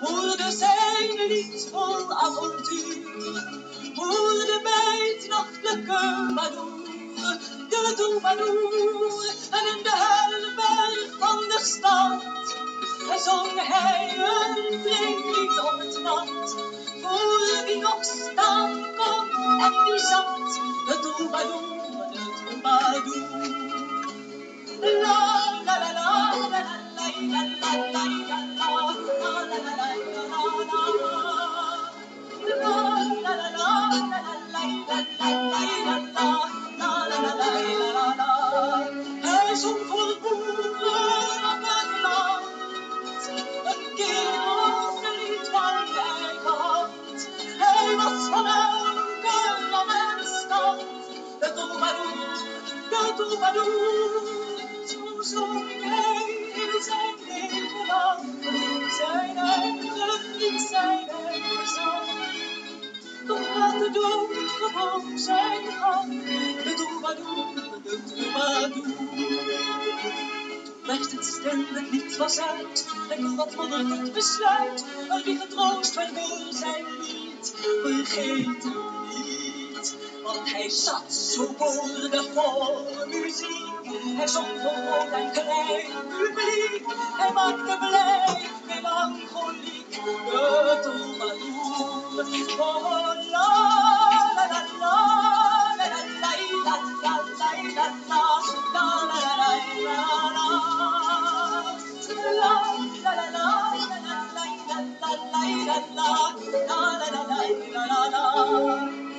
Hoorde zijn lied vol avontuur. Hoorde bij het nachtelijke badoer de troubadour. En in de herberg van de stad zong hij een vreemd op het nat. Voor wie nog staan kon en die zat, de troubadour, Hey, what's De doet de doet, dat. Zo zong hij in zijn leven lang, zijn eigen lied, zijn eigen zang. Toch gaat de dood gewoon zijn gang, De doet maar doet, dat doet maar doet. Werd het stemmen niet was uit, en wat voor het besluit, een getroost werd door zijn lied vergeten. Want hij zat zo boordevol muziek. Hij zong voor groot en klein publiek. Hij maakte blij melancholiek. De troubadour. Oh, la, la, la, la, la, la, la, la, la, la, la, la, la, la, la, la, la, la. La, la, la, la, la,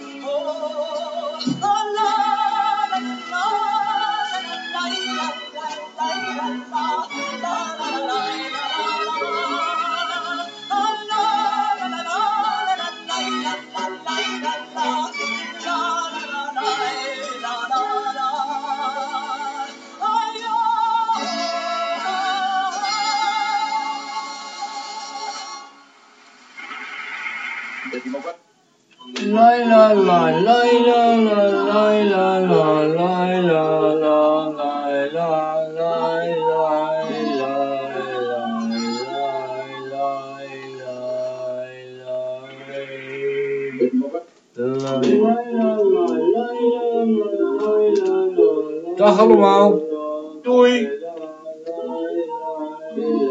Último cuarto. La, la, la, la, la, la, la, la, la, la. Oh, oh, la, la, la, la, la, Dag allemaal.